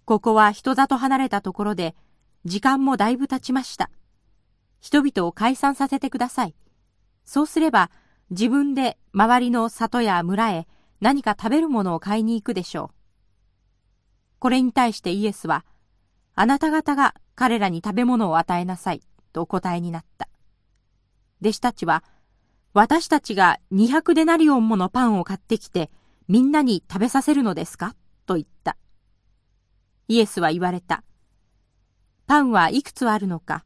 ここは人里離れたところで、時間もだいぶ経ちました。人々を解散させてください。そうすれば、自分で周りの里や村へ何か食べるものを買いに行くでしょう。これに対してイエスは、あなた方が彼らに食べ物を与えなさい、とお答えになった。弟子たちは、私たちが200デナリオンものパンを買ってきて、みんなに食べさせるのですか？と言った。イエスは言われた。パンはいくつあるのか、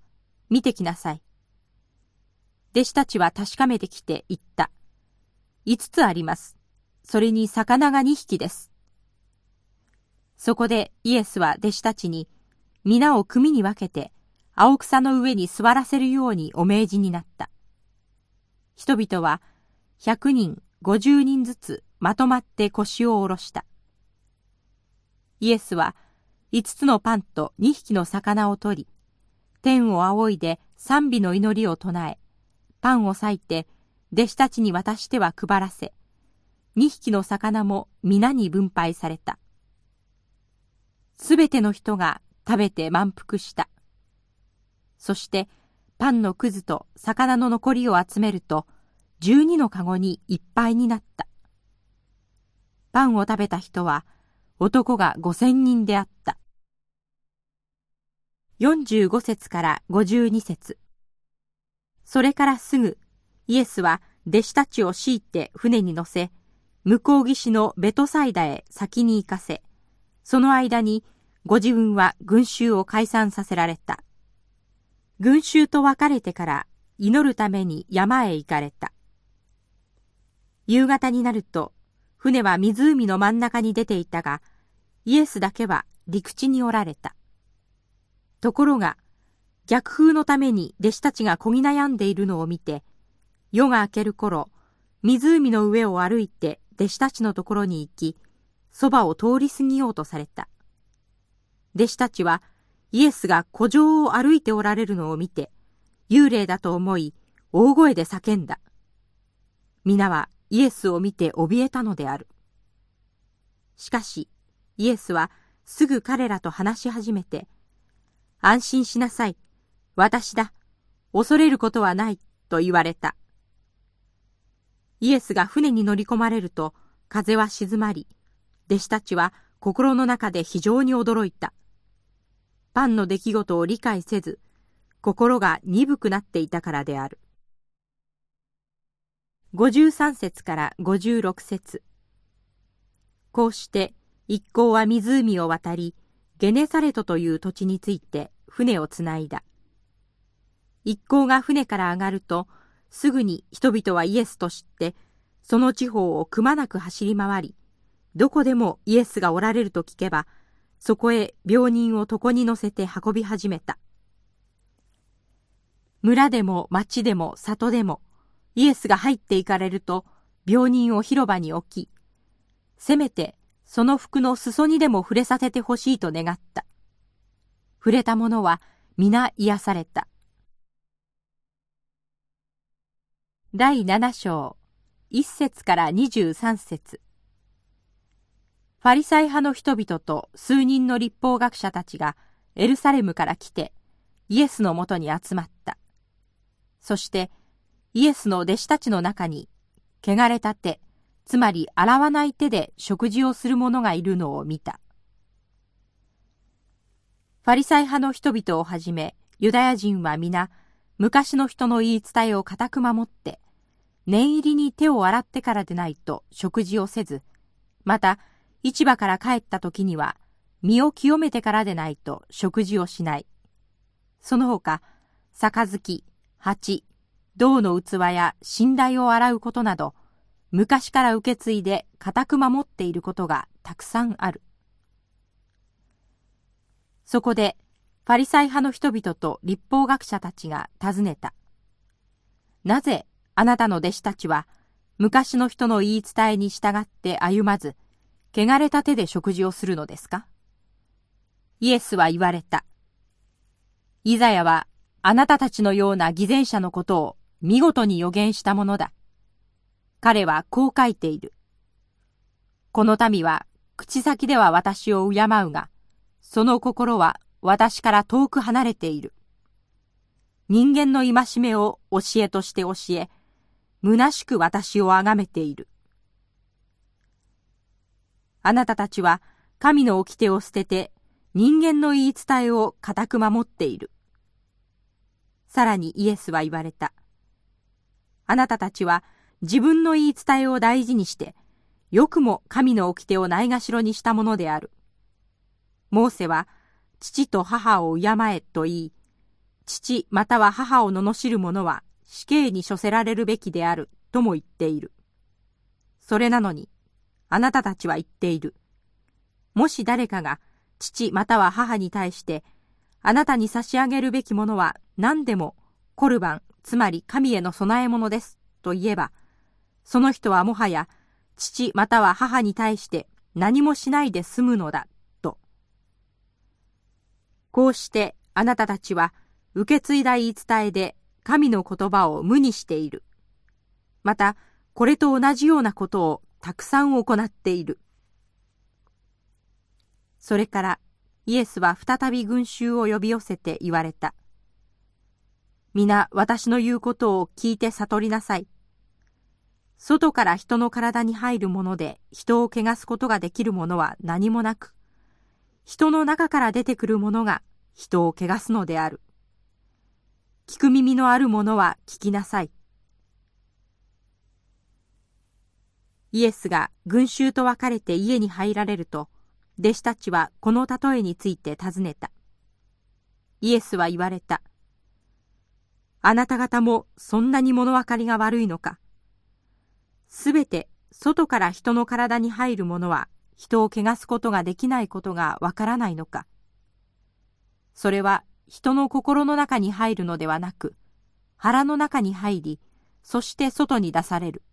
見てきなさい。弟子たちは確かめてきて言った。五つあります。それに魚が二匹です。そこでイエスは弟子たちに、皆を組に分けて、青草の上に座らせるようにお命じになった。人々は百人、五十人ずつまとまって腰を下ろした。イエスは五つのパンと二匹の魚を取り、天を仰いで賛美の祈りを唱え、パンを裂いて弟子たちに渡しては配らせ、二匹の魚も皆に分配された。すべての人が食べて満腹した。そしてパンのくずと魚の残りを集めると、十二のかごにいっぱいになった。パンを食べた人は男が五千人であった。45節から52節それからすぐ、イエスは弟子たちを強いて船に乗せ、向こう岸のベトサイダへ先に行かせ、その間にご自分は群衆を解散させられた。群衆と別れてから祈るために山へ行かれた。夕方になると、船は湖の真ん中に出ていたが、イエスだけは陸地におられた。ところが、逆風のために弟子たちがこぎ悩んでいるのを見て、夜が明ける頃、湖の上を歩いて弟子たちのところに行き、そばを通り過ぎようとされた。弟子たちはイエスが古城を歩いておられるのを見て、幽霊だと思い、大声で叫んだ。皆はイエスを見て怯えたのである。しかし、イエスはすぐ彼らと話し始めて、安心しなさい。私だ。恐れることはない。と言われた。イエスが船に乗り込まれると、風は静まり、弟子たちは心の中で非常に驚いた。パンの出来事を理解せず、心が鈍くなっていたからである。53節から56節こうして一行は湖を渡り、ゲネサレトという土地について船をつないだ。一行が船から上がると、すぐに人々はイエスと知って、その地方をくまなく走り回り、どこでもイエスがおられると聞けば、そこへ病人を床に乗せて運び始めた。村でも町でも里でも、イエスが入っていかれると、病人を広場に置き、せめてその服の裾にでも触れさせてほしいと願った。触れた者は皆癒された。第七章、一節から二十三節ファリサイ派の人々と数人の立法学者たちがエルサレムから来てイエスのもとに集まった。そしてイエスの弟子たちの中に汚れた手、つまり洗わない手で食事をする者がいるのを見た。ファリサイ派の人々をはじめ、ユダヤ人は皆、昔の人の言い伝えを固く守って、念入りに手を洗ってからでないと食事をせず、また、市場から帰った時には、身を清めてからでないと食事をしない。その他、杯、鉢、銅の器や寝台を洗うことなど、昔から受け継いで固く守っていることがたくさんある。そこでパリサイ派の人々と立法学者たちが尋ねた。なぜあなたの弟子たちは昔の人の言い伝えに従って歩まず、汚れた手で食事をするのですか？イエスは言われた。イザヤはあなたたちのような偽善者のことを見事に予言したものだ。彼はこう書いている。この民は口先では私を敬うが、その心は私から遠く離れている。人間の戒めを教えとして教え、虚しく私を崇めている。あなたたちは神の掟を捨てて人間の言い伝えを固く守っている。さらにイエスは言われた。あなたたちは自分の言い伝えを大事にして、よくも神の掟をないがしろにしたものである。モーセは父と母を敬えと言い、父または母を罵る者は死刑に処せられるべきであるとも言っている。それなのに、あなたたちは言っている。もし誰かが父または母に対して、あなたに差し上げるべきものは何でもコルバン、つまり神への供え物ですと言えば、その人はもはや父または母に対して何もしないで済むのだとこうしてあなたたちは受け継いだ言い伝えで神の言葉を無にしている。また、これと同じようなことをたくさん行っている。それからイエスは再び群衆を呼び寄せて言われた。皆私の言うことを聞いて悟りなさい。外から人の体に入るもので人を汚すことができるものは何もなく、人の中から出てくるものが人を汚すのである。聞く耳のある者は聞きなさい。イエスが群衆と別れて家に入られると、弟子たちはこの例えについて尋ねた。イエスは言われた。あなた方もそんなに物分かりが悪いのか。すべて外から人の体に入るものは人を汚すことができないことがわからないのか。それは人の心の中に入るのではなく、腹の中に入り、そして外に出される。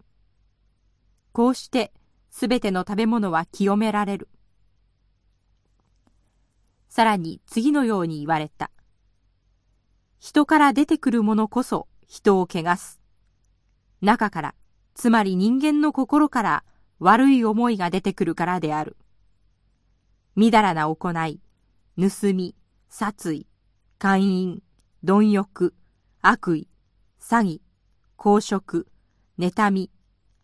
こうしてすべての食べ物は清められる。さらに次のように言われた。人から出てくるものこそ人を汚す。中から、つまり人間の心から悪い思いが出てくるからである。みだらな行い、盗み、殺意、姦淫、貪欲、悪意、詐欺、公職、妬み、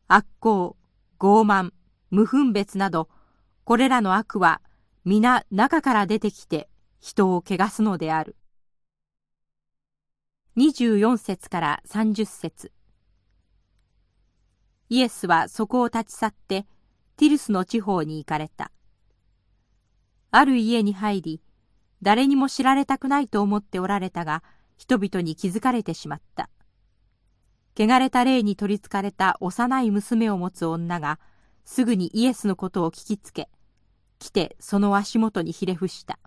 悪行、傲慢、無分別など、これらの悪は皆中から出てきて人を汚すのである。24節から30節イエスはそこを立ち去ってティルスの地方に行かれた。ある家に入り、誰にも知られたくないと思っておられたが、人々に気づかれてしまった。汚れた霊に取りつかれた幼い娘を持つ女が、すぐにイエスのことを聞きつけ、来てその足元にひれ伏した。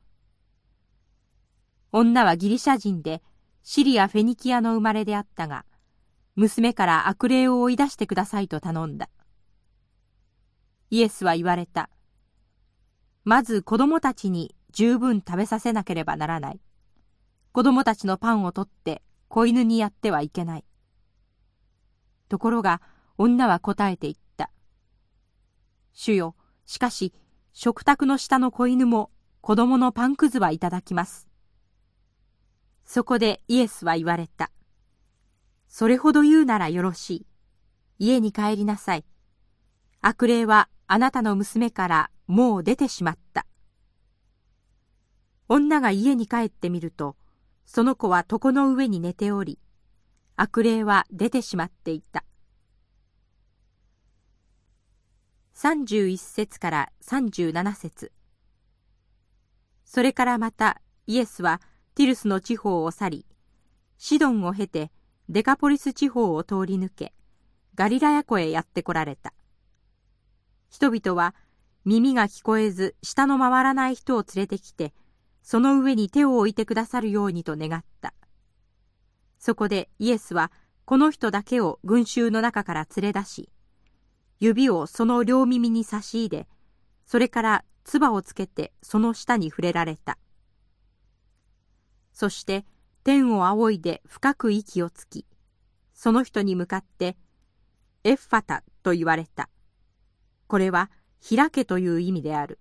女はギリシャ人で、シリア・フェニキアの生まれであったが、娘から悪霊を追い出してくださいと頼んだ。イエスは言われた。まず子供たちに十分食べさせなければならない。子供たちのパンを取って子犬にやってはいけない。ところが女は答えて言った。主よ、しかし食卓の下の子犬も子供のパンくずはいただきます。そこでイエスは言われた。それほど言うならよろしい。家に帰りなさい。悪霊はあなたの娘からもう出てしまった。女が家に帰ってみると、その子は床の上に寝ており、悪霊は出てしまっていた。31節から37節それからまたイエスはティルスの地方を去り、シドンを経てデカポリス地方を通り抜け、ガリラヤ湖へやって来られた。人々は耳が聞こえず舌の回らない人を連れてきて、その上に手を置いてくださるようにと願った。そこでイエスはこの人だけを群衆の中から連れ出し、指をその両耳に差し入れ、それから唾をつけてその下に触れられた。そして天を仰いで深く息をつき、その人に向かって、エッファタと言われた。これは開けという意味である。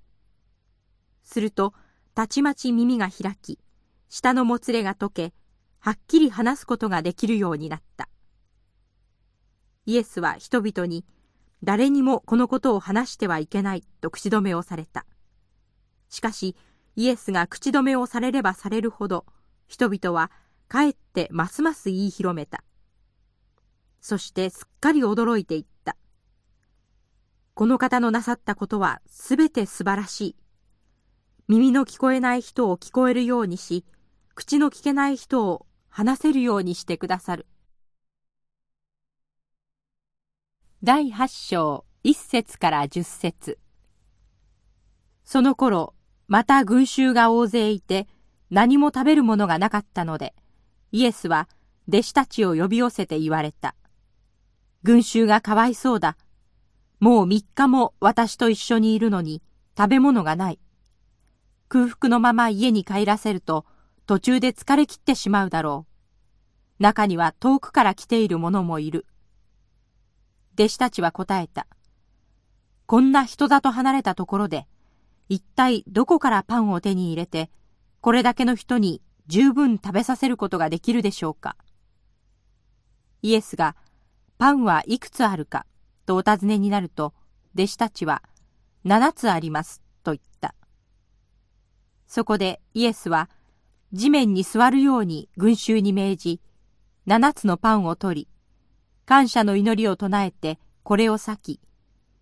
すると、たちまち耳が開き、下のもつれが解け、はっきり話すことができるようになった。イエスは人々に、誰にもこのことを話してはいけないと口止めをされた。しかし、イエスが口止めをされればされるほど、人々はかえってますます言い広めた。そしてすっかり驚いていった。この方のなさったことはすべて素晴らしい。耳の聞こえない人を聞こえるようにし、口の聞けない人を話せるようにしてくださる。第八章一節から十節その頃、また群衆が大勢いて、何も食べるものがなかったので、イエスは弟子たちを呼び寄せて言われた。群衆がかわいそうだ。もう三日も私と一緒にいるのに食べ物がない。空腹のまま家に帰らせると途中で疲れ切ってしまうだろう。中には遠くから来ている者もいる。弟子たちは答えた。こんな人里離れたところで、一体どこからパンを手に入れて、これだけの人に十分食べさせることができるでしょうか？イエスが、パンはいくつあるかとお尋ねになると、弟子たちは、七つありますと言った。そこでイエスは、地面に座るように群衆に命じ、七つのパンを取り、感謝の祈りを唱えてこれを裂き、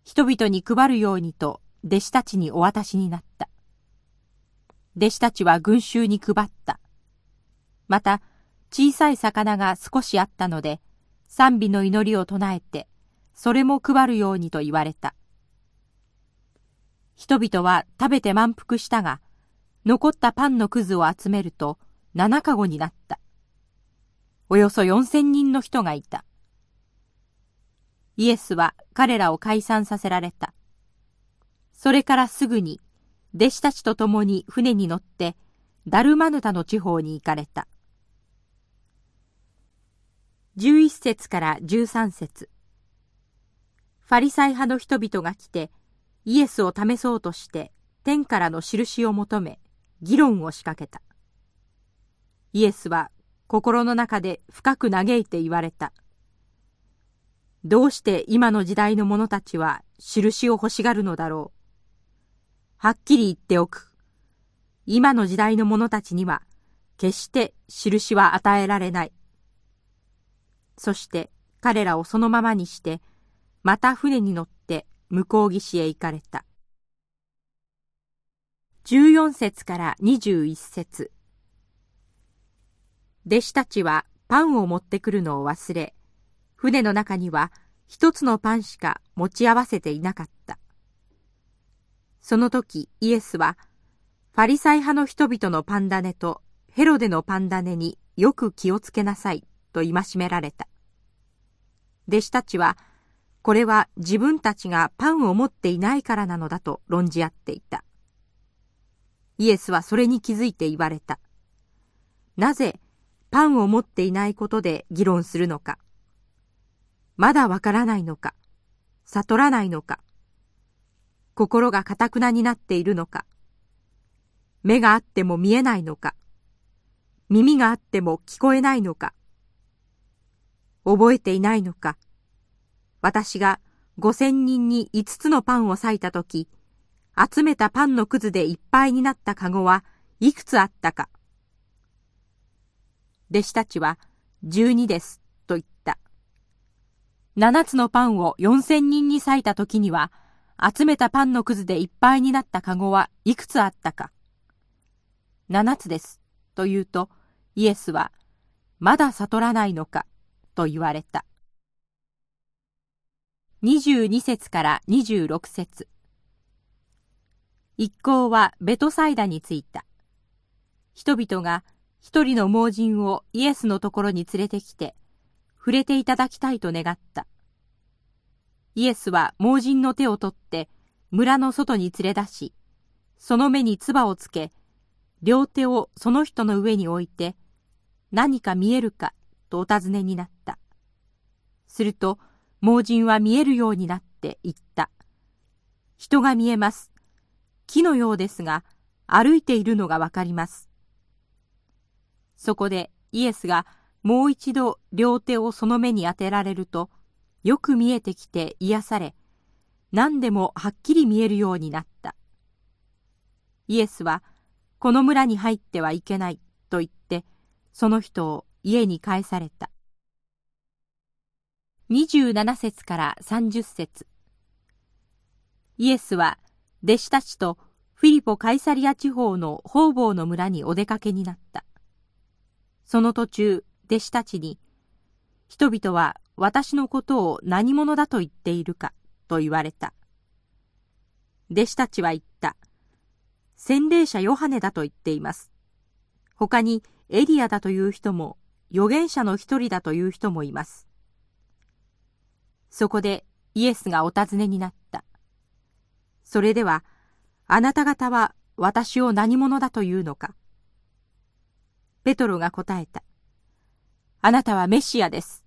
人々に配るようにと弟子たちにお渡しになった。弟子たちは群衆に配った。また、小さい魚が少しあったので、賛美の祈りを唱えて、それも配るようにと言われた。人々は食べて満腹したが、残ったパンのくずを集めると七かごになった。およそ四千人の人がいた。イエスは彼らを解散させられた。それからすぐに弟子たちと共に船に乗ってダルマヌタの地方に行かれた。11節から13節ファリサイ派の人々が来てイエスを試そうとして天からの印を求め議論を仕掛けた。イエスは心の中で深く嘆いて言われた。どうして今の時代の者たちは印を欲しがるのだろう？はっきり言っておく。今の時代の者たちには決して印は与えられない。そして彼らをそのままにして、また船に乗って向こう岸へ行かれた。14節から21節弟子たちはパンを持ってくるのを忘れ、船の中には一つのパンしか持ち合わせていなかった。その時イエスは、ファリサイ派の人々のパンダネとヘロデのパンダネによく気をつけなさいと戒められた。弟子たちは、これは自分たちがパンを持っていないからなのだと論じ合っていた。イエスはそれに気づいて言われた。なぜパンを持っていないことで議論するのか。まだわからないのか、悟らないのか、心がかたくなになっているのか、目があっても見えないのか、耳があっても聞こえないのか、覚えていないのか、私が五千人に五つのパンを裂いたとき、集めたパンのくずでいっぱいになったかごはいくつあったか。弟子たちは十二ですと言った。七つのパンを四千人に割いた時には、集めたパンのくずでいっぱいになったかごはいくつあったか。七つです。と言うと、イエスは、まだ悟らないのか、と言われた。22節から26節一行はベトサイダに着いた。人々が一人の盲人をイエスのところに連れてきて、触れていただきたいと願った。イエスは盲人の手を取って村の外に連れ出し、その目に唾をつけ、両手をその人の上に置いて、何か見えるかとお尋ねになった。すると、盲人は見えるようになって言った。人が見えます。木のようですが、歩いているのがわかります。そこでイエスがもう一度両手をその目に当てられると、よく見えてきて癒され、何でもはっきり見えるようになった。イエスは、この村に入ってはいけないと言って、その人を家に帰された。27節から30節イエスは弟子たちとフィリポ・カイサリア地方の方々の村にお出かけになった。その途中、弟子たちに、人々は私のことを何者だと言っているかと言われた。弟子たちは言った。洗礼者ヨハネだと言っています。他にエリアだという人も、預言者の一人だという人もいます。そこでイエスがお尋ねになった。それでは、あなた方は私を何者だというのか。ペトロが答えた。あなたはメシアです。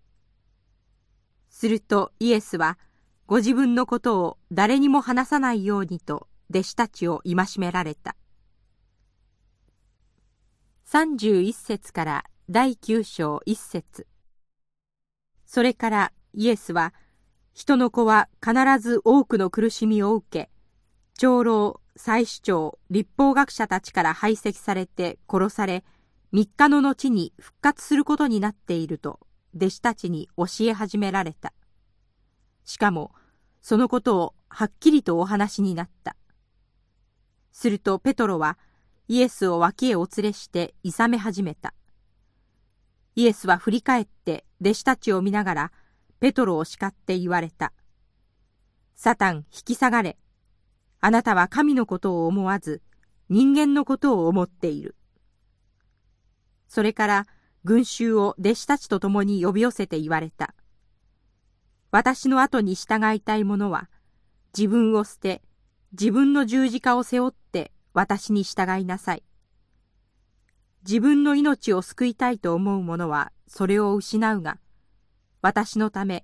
するとイエスは、ご自分のことを誰にも話さないようにと弟子たちを戒められた。31節から第9章1節それからイエスは、人の子は必ず多くの苦しみを受け、長老、祭司長、立法学者たちから排斥されて殺され、3日の後に復活することになっていると弟子たちに教え始められた。しかも、そのことをはっきりとお話になった。するとペトロはイエスを脇へお連れして諌め始めた。イエスは振り返って弟子たちを見ながらペトロを叱って言われた。サタン、引き下がれ。あなたは神のことを思わず人間のことを思っている。それから群衆を弟子たちと共に呼び寄せて言われた。私の後に従いたい者は、自分を捨て、自分の十字架を背負って私に従いなさい。自分の命を救いたいと思う者はそれを失うが、私のため、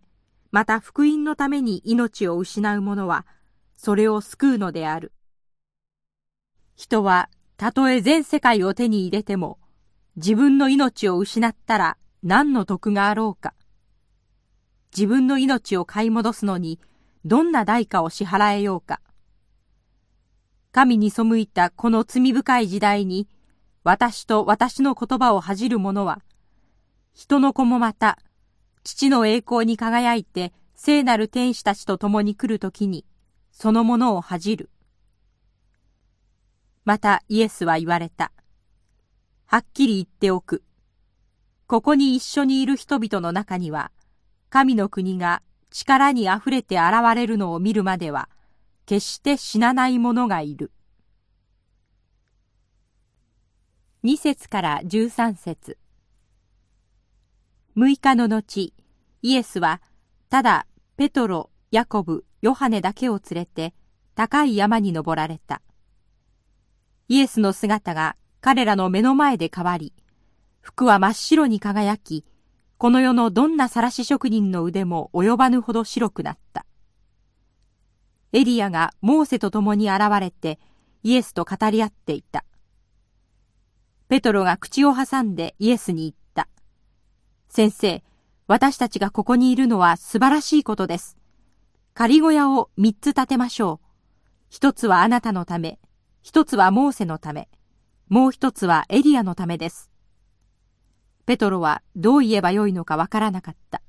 また福音のために命を失う者は、それを救うのである。人は、たとえ全世界を手に入れても、自分の命を失ったら何の得があろうか。自分の命を買い戻すのにどんな代価を支払えようか。神に背いたこの罪深い時代に私と私の言葉を恥じる者は、人の子もまた、父の栄光に輝いて聖なる天使たちと共に来るときに、そのものを恥じる。またイエスは言われた。はっきり言っておく。ここに一緒にいる人々の中には、神の国が力にあふれて現れるのを見るまでは、決して死なない者がいる。2節から13節6日の後、イエスは、ただペトロ、ヤコブ、ヨハネだけを連れて、高い山に登られた。イエスの姿が彼らの目の前で変わり、服は真っ白に輝き、この世のどんな晒し職人の腕も及ばぬほど白くなった。エリアがモーセと共に現れてイエスと語り合っていた。ペトロが口を挟んでイエスに言った。先生、私たちがここにいるのは素晴らしいことです。仮小屋を三つ建てましょう。一つはあなたのため、一つはモーセのため、もう一つはエリアのためです。ペトロはどう言えばよいのかわからなかった。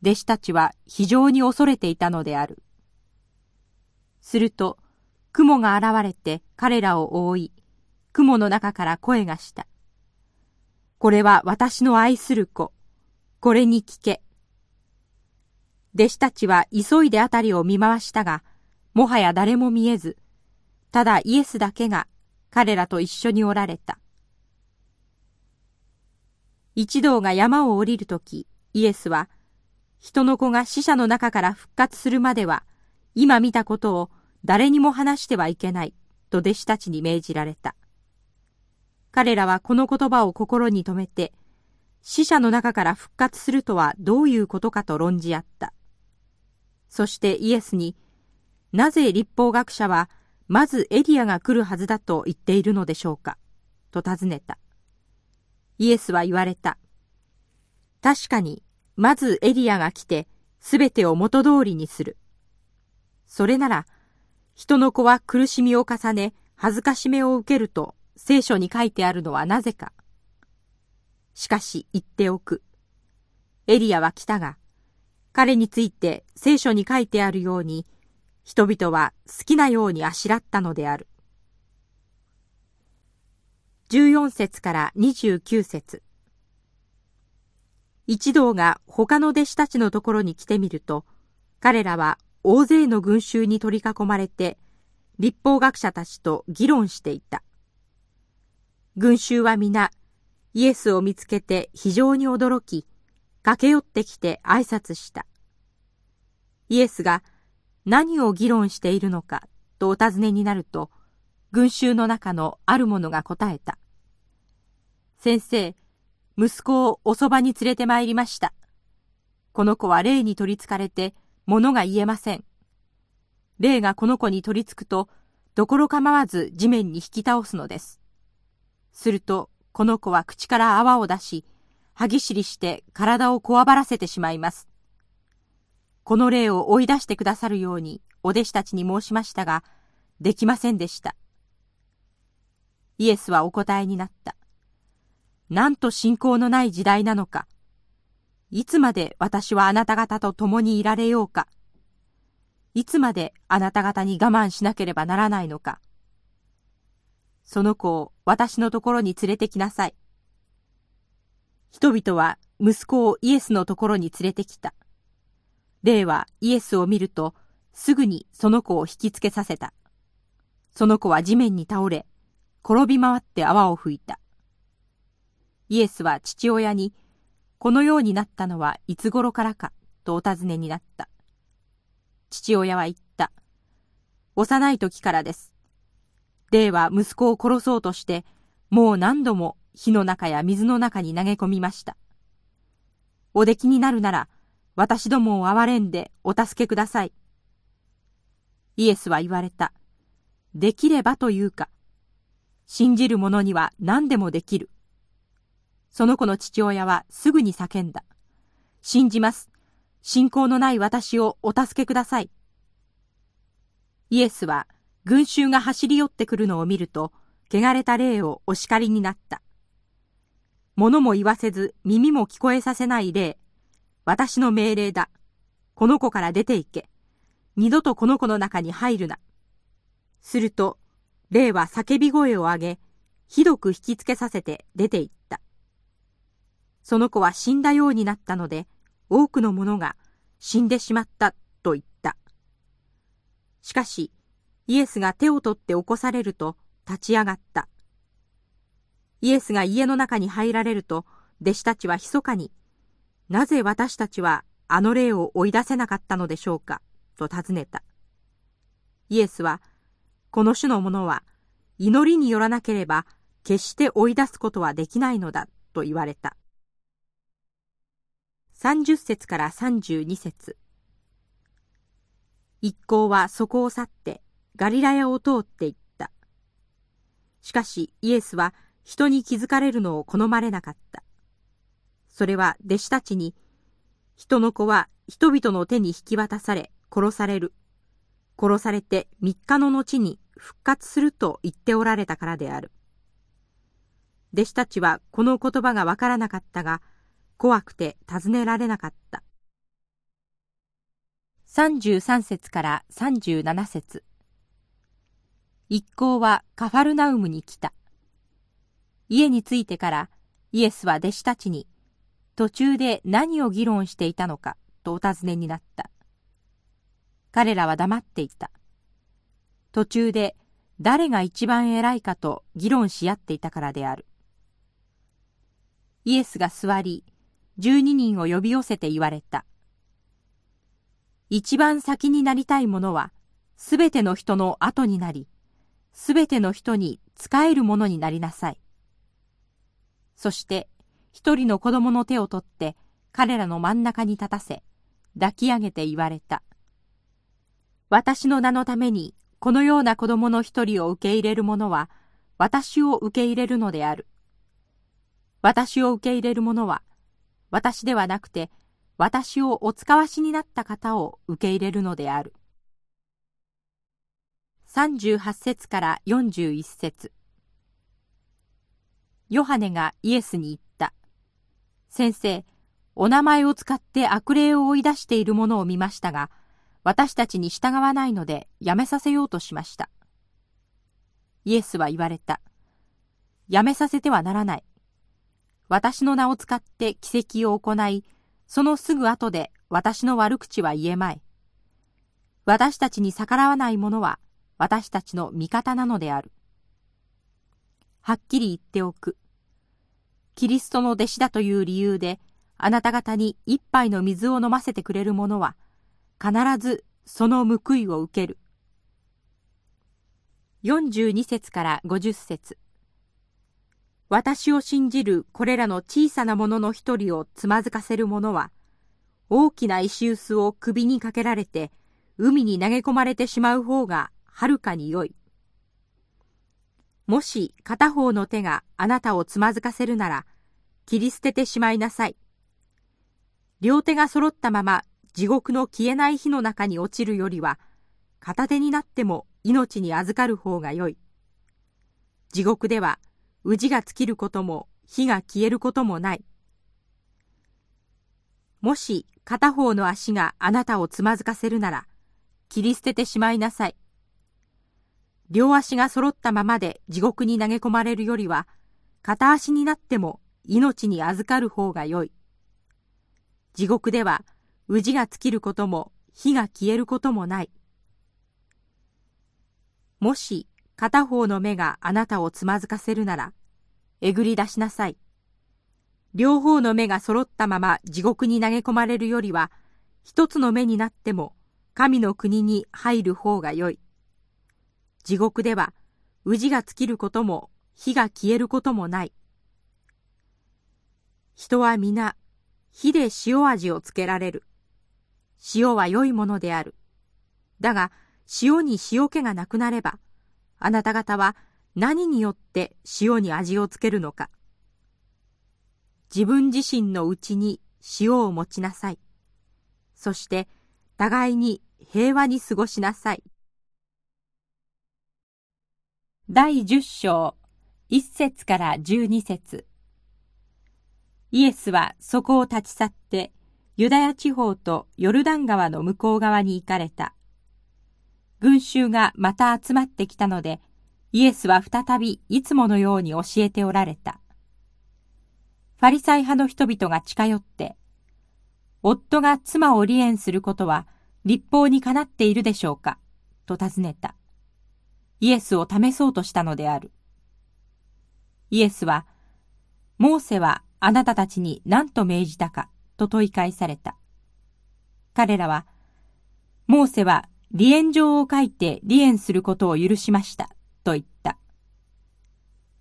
弟子たちは非常に恐れていたのである。すると、雲が現れて彼らを覆い、雲の中から声がした。これは私の愛する子。これに聞け。弟子たちは急いであたりを見回したが、もはや誰も見えず、ただイエスだけが彼らと一緒におられた。一同が山を降りるとき、イエスは、人の子が死者の中から復活するまでは、今見たことを誰にも話してはいけない、と弟子たちに命じられた。彼らはこの言葉を心に留めて、死者の中から復活するとはどういうことかと論じ合った。そしてイエスに、なぜ立法学者はまずエリアが来るはずだと言っているのでしょうかと尋ねた。イエスは言われた。確かに、まずエリアが来て、すべてを元通りにする。それなら、人の子は苦しみを重ね、恥ずかしめを受けると聖書に書いてあるのはなぜか。しかし言っておく。エリアは来たが、彼について聖書に書いてあるように、人々は好きなようにあしらったのである。14節から29節一同が他の弟子たちのところに来てみると、彼らは大勢の群衆に取り囲まれて、立法学者たちと議論していた。群衆は皆、イエスを見つけて非常に驚き、駆け寄ってきて挨拶した。イエスが何を議論しているのかとお尋ねになると、群衆の中のある者が答えた。先生、息子をおそばに連れて参りました。この子は霊に取りつかれて物が言えません。霊がこの子に取りつくと、どころ構わず地面に引き倒すのです。すると、この子は口から泡を出し、歯ぎしりして体をこわばらせてしまいます。この霊を追い出してくださるようにお弟子たちに申しましたが、できませんでした。イエスはお答えになった。なんと信仰のない時代なのか。いつまで私はあなた方と共にいられようか。いつまであなた方に我慢しなければならないのか。その子を私のところに連れてきなさい。人々は息子をイエスのところに連れてきた。霊はイエスを見ると、すぐにその子を引きつけさせた。その子は地面に倒れ、転び回って泡を吹いた。イエスは父親に、このようになったのはいつ頃からか、とお尋ねになった。父親は言った。幼い時からです。霊は息子を殺そうとして、もう何度も火の中や水の中に投げ込みました。お出来になるなら、私どもを憐れんでお助けください。イエスは言われた。できればというか、信じる者には何でもできる。その子の父親はすぐに叫んだ。信じます。信仰のない私をお助けください。イエスは群衆が走り寄ってくるのを見ると、汚れた霊をお叱りになった。物も言わせず耳も聞こえさせない霊。私の命令だ。この子から出て行け。二度とこの子の中に入るな。すると、霊は叫び声を上げ、ひどく引きつけさせて出て行った。その子は死んだようになったので、多くの者が死んでしまったと言った。しかし、イエスが手を取って起こされると立ち上がった。イエスが家の中に入られると弟子たちは密かに、なぜ私たちはあの霊を追い出せなかったのでしょうか？と尋ねた。イエスは、この種のものは祈りによらなければ決して追い出すことはできないのだと言われた。30節から32節一行はそこを去ってガリラヤを通っていった。しかしイエスは人に気づかれるのを好まれなかった。それは弟子たちに、人の子は人々の手に引き渡され殺される。殺されて三日の後に復活すると言っておられたからである。弟子たちはこの言葉がわからなかったが、怖くて尋ねられなかった。33節から37節一行はカファルナウムに来た。家に着いてからイエスは弟子たちに途中で何を議論していたのかとお尋ねになった。彼らは黙っていた。途中で誰が一番偉いかと議論し合っていたからである。イエスが座り、十二人を呼び寄せて言われた。一番先になりたい者は、すべての人の後になり、すべての人に仕える者になりなさい。そして、一人の子供の手を取って、彼らの真ん中に立たせ、抱き上げて言われた。私の名のために、このような子供の一人を受け入れる者は、私を受け入れるのである。私を受け入れる者は、私ではなくて、私をお使わしになった方を受け入れるのである。38節から41節ヨハネがイエスに言った。先生、お名前を使って悪霊を追い出しているものを見ましたが、私たちに従わないのでやめさせようとしました。イエスは言われた。やめさせてはならない。私の名を使って奇跡を行い、そのすぐ後で私の悪口は言えまい。私たちに逆らわない者は私たちの味方なのである。はっきり言っておく。キリストの弟子だという理由で、あなた方に一杯の水を飲ませてくれる者は、必ずその報いを受ける。42節から50節私を信じるこれらの小さな者の一人をつまずかせる者は、大きな石臼を首にかけられて、海に投げ込まれてしまう方がはるかに良い。もし片方の手があなたをつまずかせるなら、切り捨ててしまいなさい。両手が揃ったまま地獄の消えない火の中に落ちるよりは、片手になっても命に預かる方が良い。地獄では宇治が尽きることも火が消えることもない。もし片方の足があなたをつまずかせるなら、切り捨ててしまいなさい。両足が揃ったままで地獄に投げ込まれるよりは、片足になっても命に預かる方が良い。地獄では宇治が尽きることも火が消えることもない。もし片方の目があなたをつまずかせるなら、えぐり出しなさい。両方の目が揃ったまま地獄に投げ込まれるよりは、一つの目になっても神の国に入る方がよい。地獄では、宇治が尽きることも火が消えることもない。人は皆、火で塩味をつけられる。塩は良いものである。だが、塩に塩気がなくなれば、あなた方は何によって塩に味をつけるのか。自分自身のうちに塩を持ちなさい。そして互いに平和に過ごしなさい。第十章一節から十二節イエスはそこを立ち去ってユダヤ地方とヨルダン川の向こう側に行かれた。群衆がまた集まってきたので、イエスは再びいつものように教えておられた。ファリサイ派の人々が近寄って、夫が妻を離縁することは立法にかなっているでしょうかと尋ねた。イエスを試そうとしたのである。イエスは、モーセはあなたたちに何と命じたかと問い返された。彼らは、モーセは離縁状を書いて離縁することを許しました。と言った。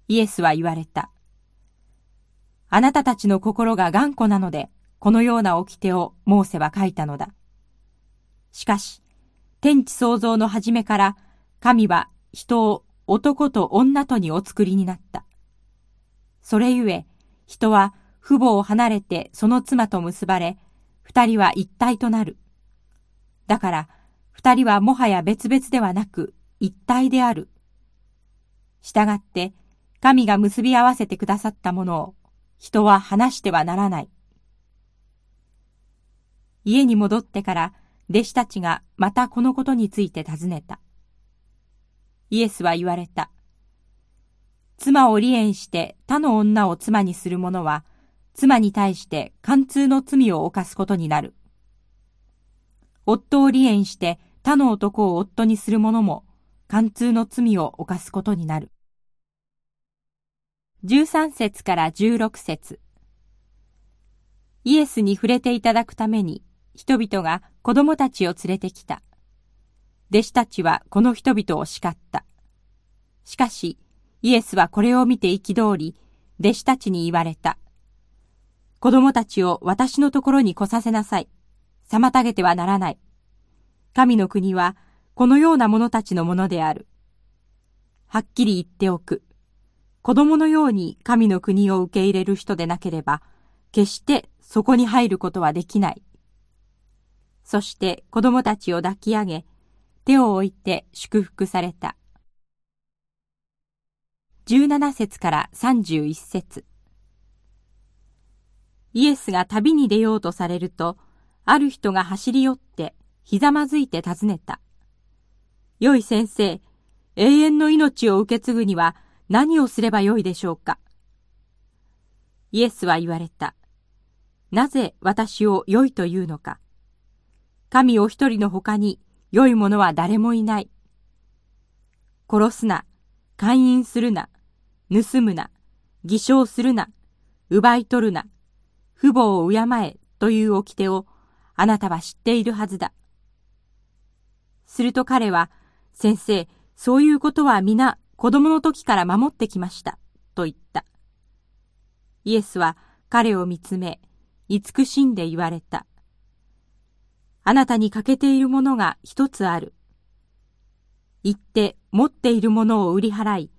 イエスは言われた。あなたたちの心が頑固なので、このような掟をモーセは書いたのだ。しかし、天地創造の初めから、神は人を男と女とにお作りになった。それゆえ、人は父母を離れてその妻と結ばれ、二人は一体となる。だから、二人はもはや別々ではなく一体である。したがって、神が結び合わせてくださったものを人は話してはならない。家に戻ってから弟子たちがまたこのことについて尋ねた。イエスは言われた。妻を離縁して他の女を妻にする者は、妻に対して貫通の罪を犯すことになる。夫を離縁して他の男を夫にする者も貫通の罪を犯すことになる。13節から16節イエスに触れていただくために人々が子供たちを連れてきた。弟子たちはこの人々を叱った。しかし、イエスはこれを見て憤り、弟子たちに言われた。子供たちを私のところに来させなさい。妨げてはならない。神の国はこのような者たちのものである。はっきり言っておく。子供のように神の国を受け入れる人でなければ、決してそこに入ることはできない。そして子供たちを抱き上げ、手を置いて祝福された。17節から31節イエスが旅に出ようとされると、ある人が走り寄って、ひざまずいて尋ねた。良い先生、永遠の命を受け継ぐには何をすればよいでしょうか？イエスは言われた。なぜ私を良いというのか。神お一人の他に良いものは誰もいない。殺すな、勧誘するな、盗むな、偽証するな、奪い取るな、父母を敬えという掟をあなたは知っているはずだ。すると彼は、先生、そういうことは皆子供の時から守ってきました、と言った。イエスは彼を見つめ、慈しんで言われた。あなたに欠けているものが一つある。行って持っているものを売り払い、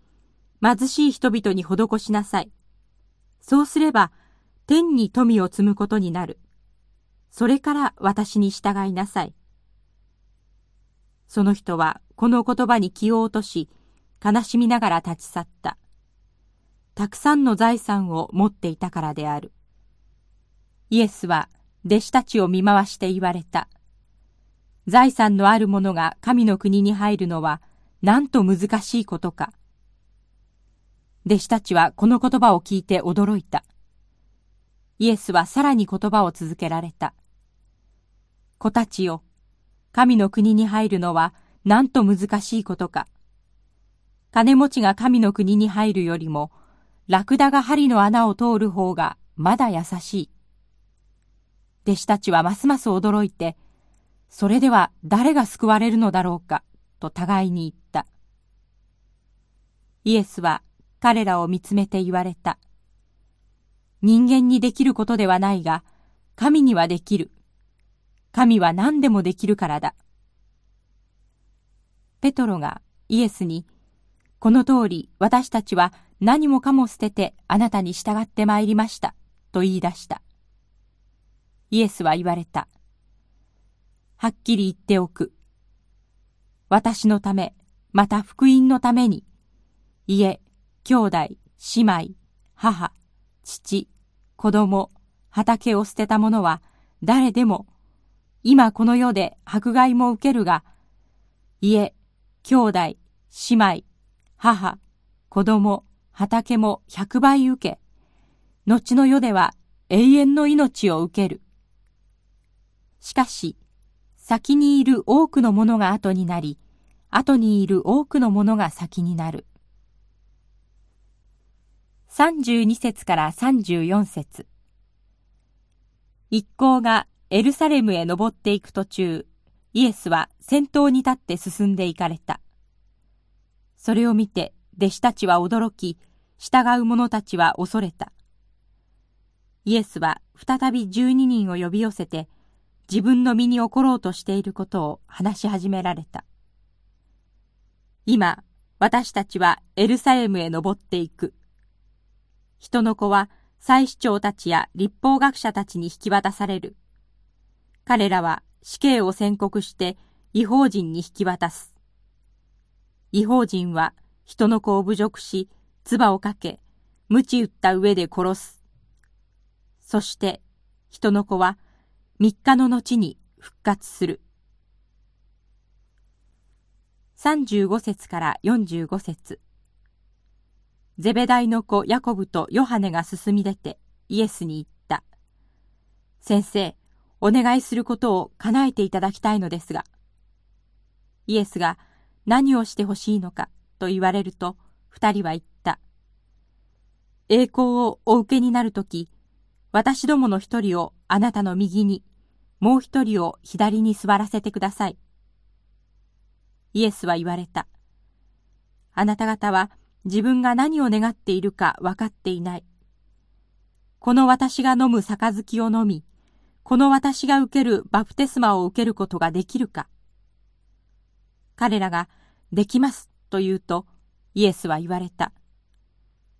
貧しい人々に施しなさい。そうすれば、天に富を積むことになる。それから私に従いなさい。その人はこの言葉に気を落とし、悲しみながら立ち去った。たくさんの財産を持っていたからである。イエスは弟子たちを見回して言われた。財産のある者が神の国に入るのはなんと難しいことか。弟子たちはこの言葉を聞いて驚いた。イエスはさらに言葉を続けられた。子たちよ、神の国に入るのはなんと難しいことか。金持ちが神の国に入るよりも、ラクダが針の穴を通る方がまだ優しい。弟子たちはますます驚いて、それでは誰が救われるのだろうか、と互いに言った。イエスは彼らを見つめて言われた。人間にできることではないが、神にはできる。神は何でもできるからだ。ペトロがイエスに、この通り私たちは何もかも捨ててあなたに従ってまいりました、と言い出した。イエスは言われた。はっきり言っておく。私のため、また福音のために、家、兄弟、姉妹、母、父、子供、畑を捨てた者は誰でも、今この世で迫害も受けるが、家、兄弟、姉妹、母、子供、畑も百倍受け、後の世では永遠の命を受ける。しかし、先にいる多くのものが後になり、後にいる多くのものが先になる。32節から34節一行がエルサレムへ登っていく途中、イエスは先頭に立って進んでいかれた。それを見て弟子たちは驚き、従う者たちは恐れた。イエスは再び12人を呼び寄せて、自分の身に起ころうとしていることを話し始められた。今、私たちはエルサレムへ登っていく。人の子は祭司長たちや立法学者たちに引き渡される。彼らは死刑を宣告して違法人に引き渡す。違法人は人の子を侮辱し、唾をかけ、鞭打った上で殺す。そして人の子は3日の後に復活する。35節から45節ゼベダイの子ヤコブとヨハネが進み出てイエスに言った。先生、お願いすることを叶えていただきたいのですが。イエスが何をしてほしいのかと言われると二人は言った。栄光をお受けになるとき、私どもの一人をあなたの右に、もう一人を左に座らせてください。イエスは言われた。あなた方は自分が何を願っているか分かっていない。この私が飲む杯を飲み、この私が受けるバプテスマを受けることができるか。彼らが、できます、と言うと、イエスは言われた。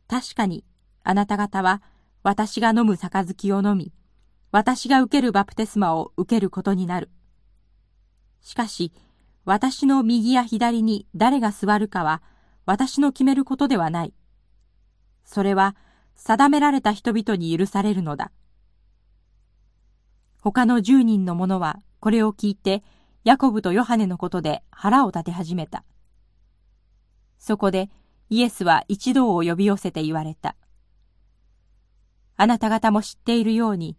確かに、あなた方は、私が飲む杯を飲み、私が受けるバプテスマを受けることになる。しかし、私の右や左に誰が座るかは、私の決めることではない。それは、定められた人々に許されるのだ。他の十人の者は、これを聞いて、ヤコブとヨハネのことで腹を立て始めた。そこで、イエスは一同を呼び寄せて言われた。あなた方も知っているように、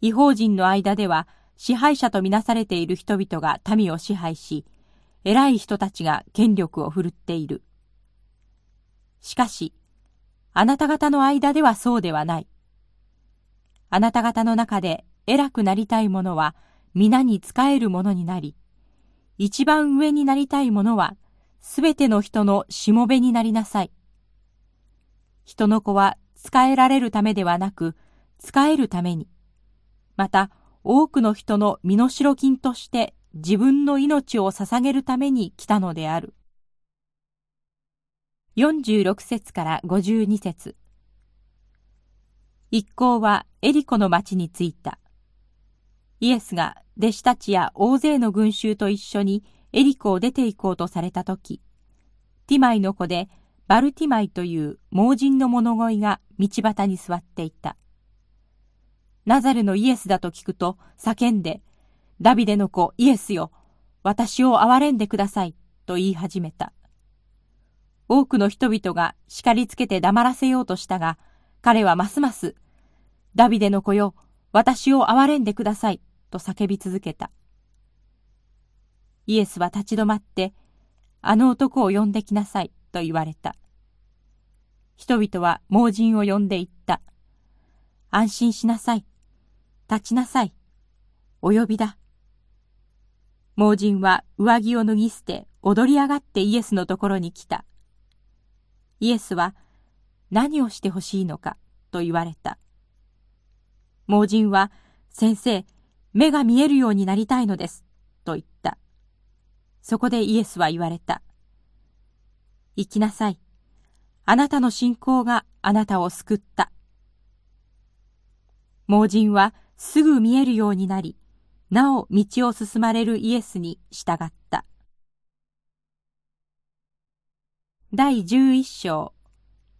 違法人の間では支配者とみなされている人々が民を支配し、偉い人たちが権力を振るっている。しかし、あなた方の間ではそうではない。あなた方の中で偉くなりたい者は皆に仕える者になり、一番上になりたい者はすべての人のしもべになりなさい。人の子は仕えられるためではなく、仕えるために、また多くの人の身代金として自分の命を捧げるために来たのである。46節から52節一行はエリコの町に着いた。イエスが弟子たちや大勢の群衆と一緒にエリコを出て行こうとされたとき、ティマイの子でバルティマイという盲人の物乞いが道端に座っていた。ナザルのイエスだと聞くと叫んで、ダビデの子イエスよ、私を憐れんでください、と言い始めた。多くの人々が叱りつけて黙らせようとしたが、彼はますます、ダビデの子よ、私を憐れんでください、と叫び続けた。イエスは立ち止まって、あの男を呼んできなさい、と言われた。人々は盲人を呼んで言った。安心しなさい。立ちなさい。お呼びだ。盲人は上着を脱ぎ捨て踊り上がってイエスのところに来た。イエスは何をしてほしいのかと言われた。盲人は先生、目が見えるようになりたいのです。と言った。そこでイエスは言われた。行きなさい。あなたの信仰があなたを救った。盲人はすぐ見えるようになり、なお道を進まれるイエスに従った。第十一章、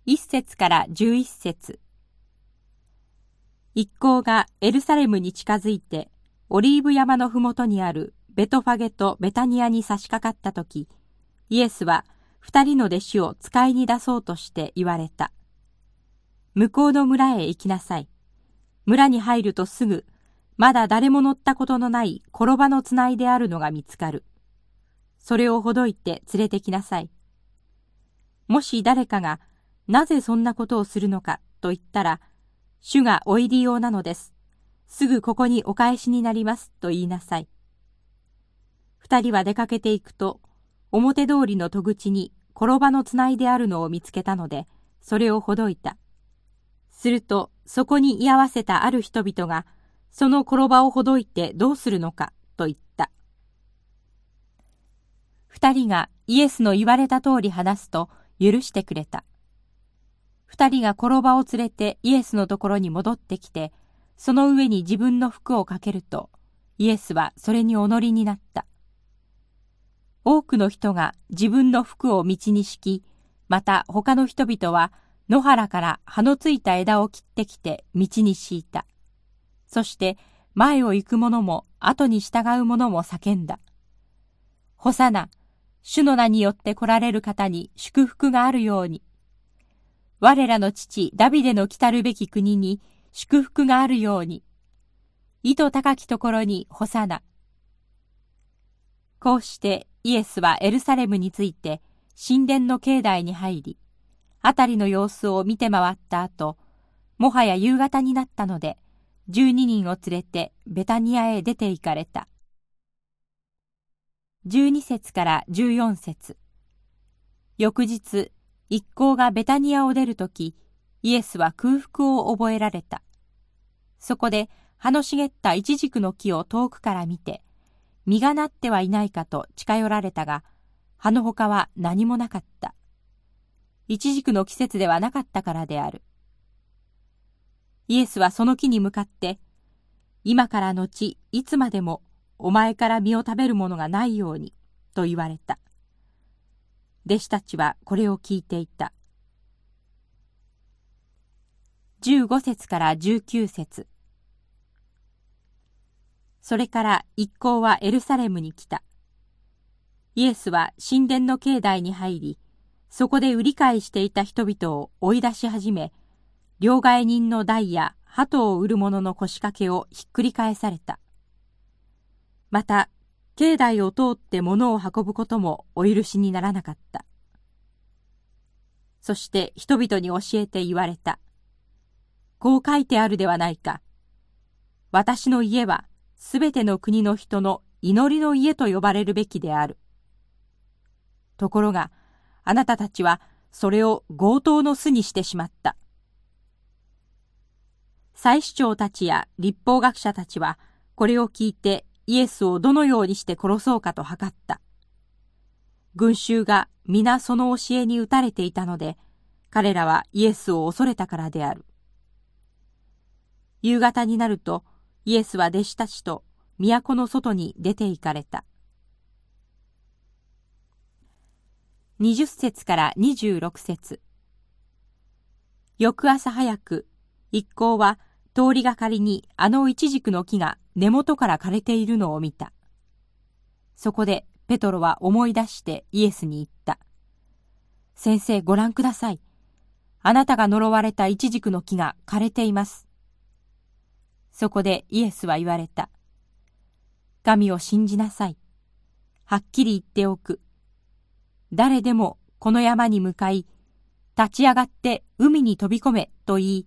一節から十一節。一行がエルサレムに近づいて、オリーブ山のふもとにあるベトファゲとベタニアに差し掛かったとき、イエスは二人の弟子を使いに出そうとして言われた。向こうの村へ行きなさい。村に入るとすぐ、まだ誰も乗ったことのない転ばのつないであるのが見つかる。それをほどいて連れてきなさい。もし誰かが、なぜそんなことをするのかと言ったら、主がお入り用なのです。すぐここにお返しになりますと言いなさい。二人は出かけていくと、表通りの戸口に転ばのつないであるのを見つけたので、それをほどいた。すると、そこに居合わせたある人々が、その転ばをほどいてどうするのか、と言った。二人がイエスの言われた通り話すと、許してくれた。二人が転ばを連れてイエスのところに戻ってきて、その上に自分の服をかけると、イエスはそれにお乗りになった。多くの人が自分の服を道に敷き、また他の人々は野原から葉のついた枝を切ってきて道に敷いた。そして前を行く者も後に従う者も叫んだ。ホサナ、主の名によって来られる方に祝福があるように。我らの父ダビデの来たるべき国に祝福があるように。意図高きところに干さな。こうしてイエスはエルサレムについて神殿の境内に入り、辺りの様子を見て回った後、もはや夕方になったので、12人を連れてベタニアへ出て行かれた。12節から14節翌日、一行がベタニアを出るとき、イエスは空腹を覚えられた。そこで、葉の茂ったイチジクの木を遠くから見て、実がなってはいないかと近寄られたが、葉の他は何もなかった。イチジクの季節ではなかったからである。イエスはその木に向かって、今から後、いつまでもお前から実を食べるものがないように、と言われた。弟子たちはこれを聞いていた。15節から19節それから一行はエルサレムに来た。イエスは神殿の境内に入り、そこで売り買いしていた人々を追い出し始め、両替人の台や鳩を売る者の腰掛けをひっくり返された。また、境内を通って物を運ぶこともお許しにならなかった。そして人々に教えて言われた。こう書いてあるではないか。私の家はすべての国の人の祈りの家と呼ばれるべきである。ところが、あなたたちはそれを強盗の巣にしてしまった。祭司長たちや立法学者たちは、これを聞いてイエスをどのようにして殺そうかと図った。群衆が皆その教えに打たれていたので、彼らはイエスを恐れたからである。夕方になると、イエスは弟子たちと都の外に出て行かれた。20節から26節翌朝早く、一行は通りがかりにあのイチジクの木が根元から枯れているのを見た。そこでペトロは思い出してイエスに言った。先生ご覧ください。あなたが呪われたイチジクの木が枯れています。そこでイエスは言われた。神を信じなさい。はっきり言っておく。誰でもこの山に向かい、立ち上がって海に飛び込めと言い、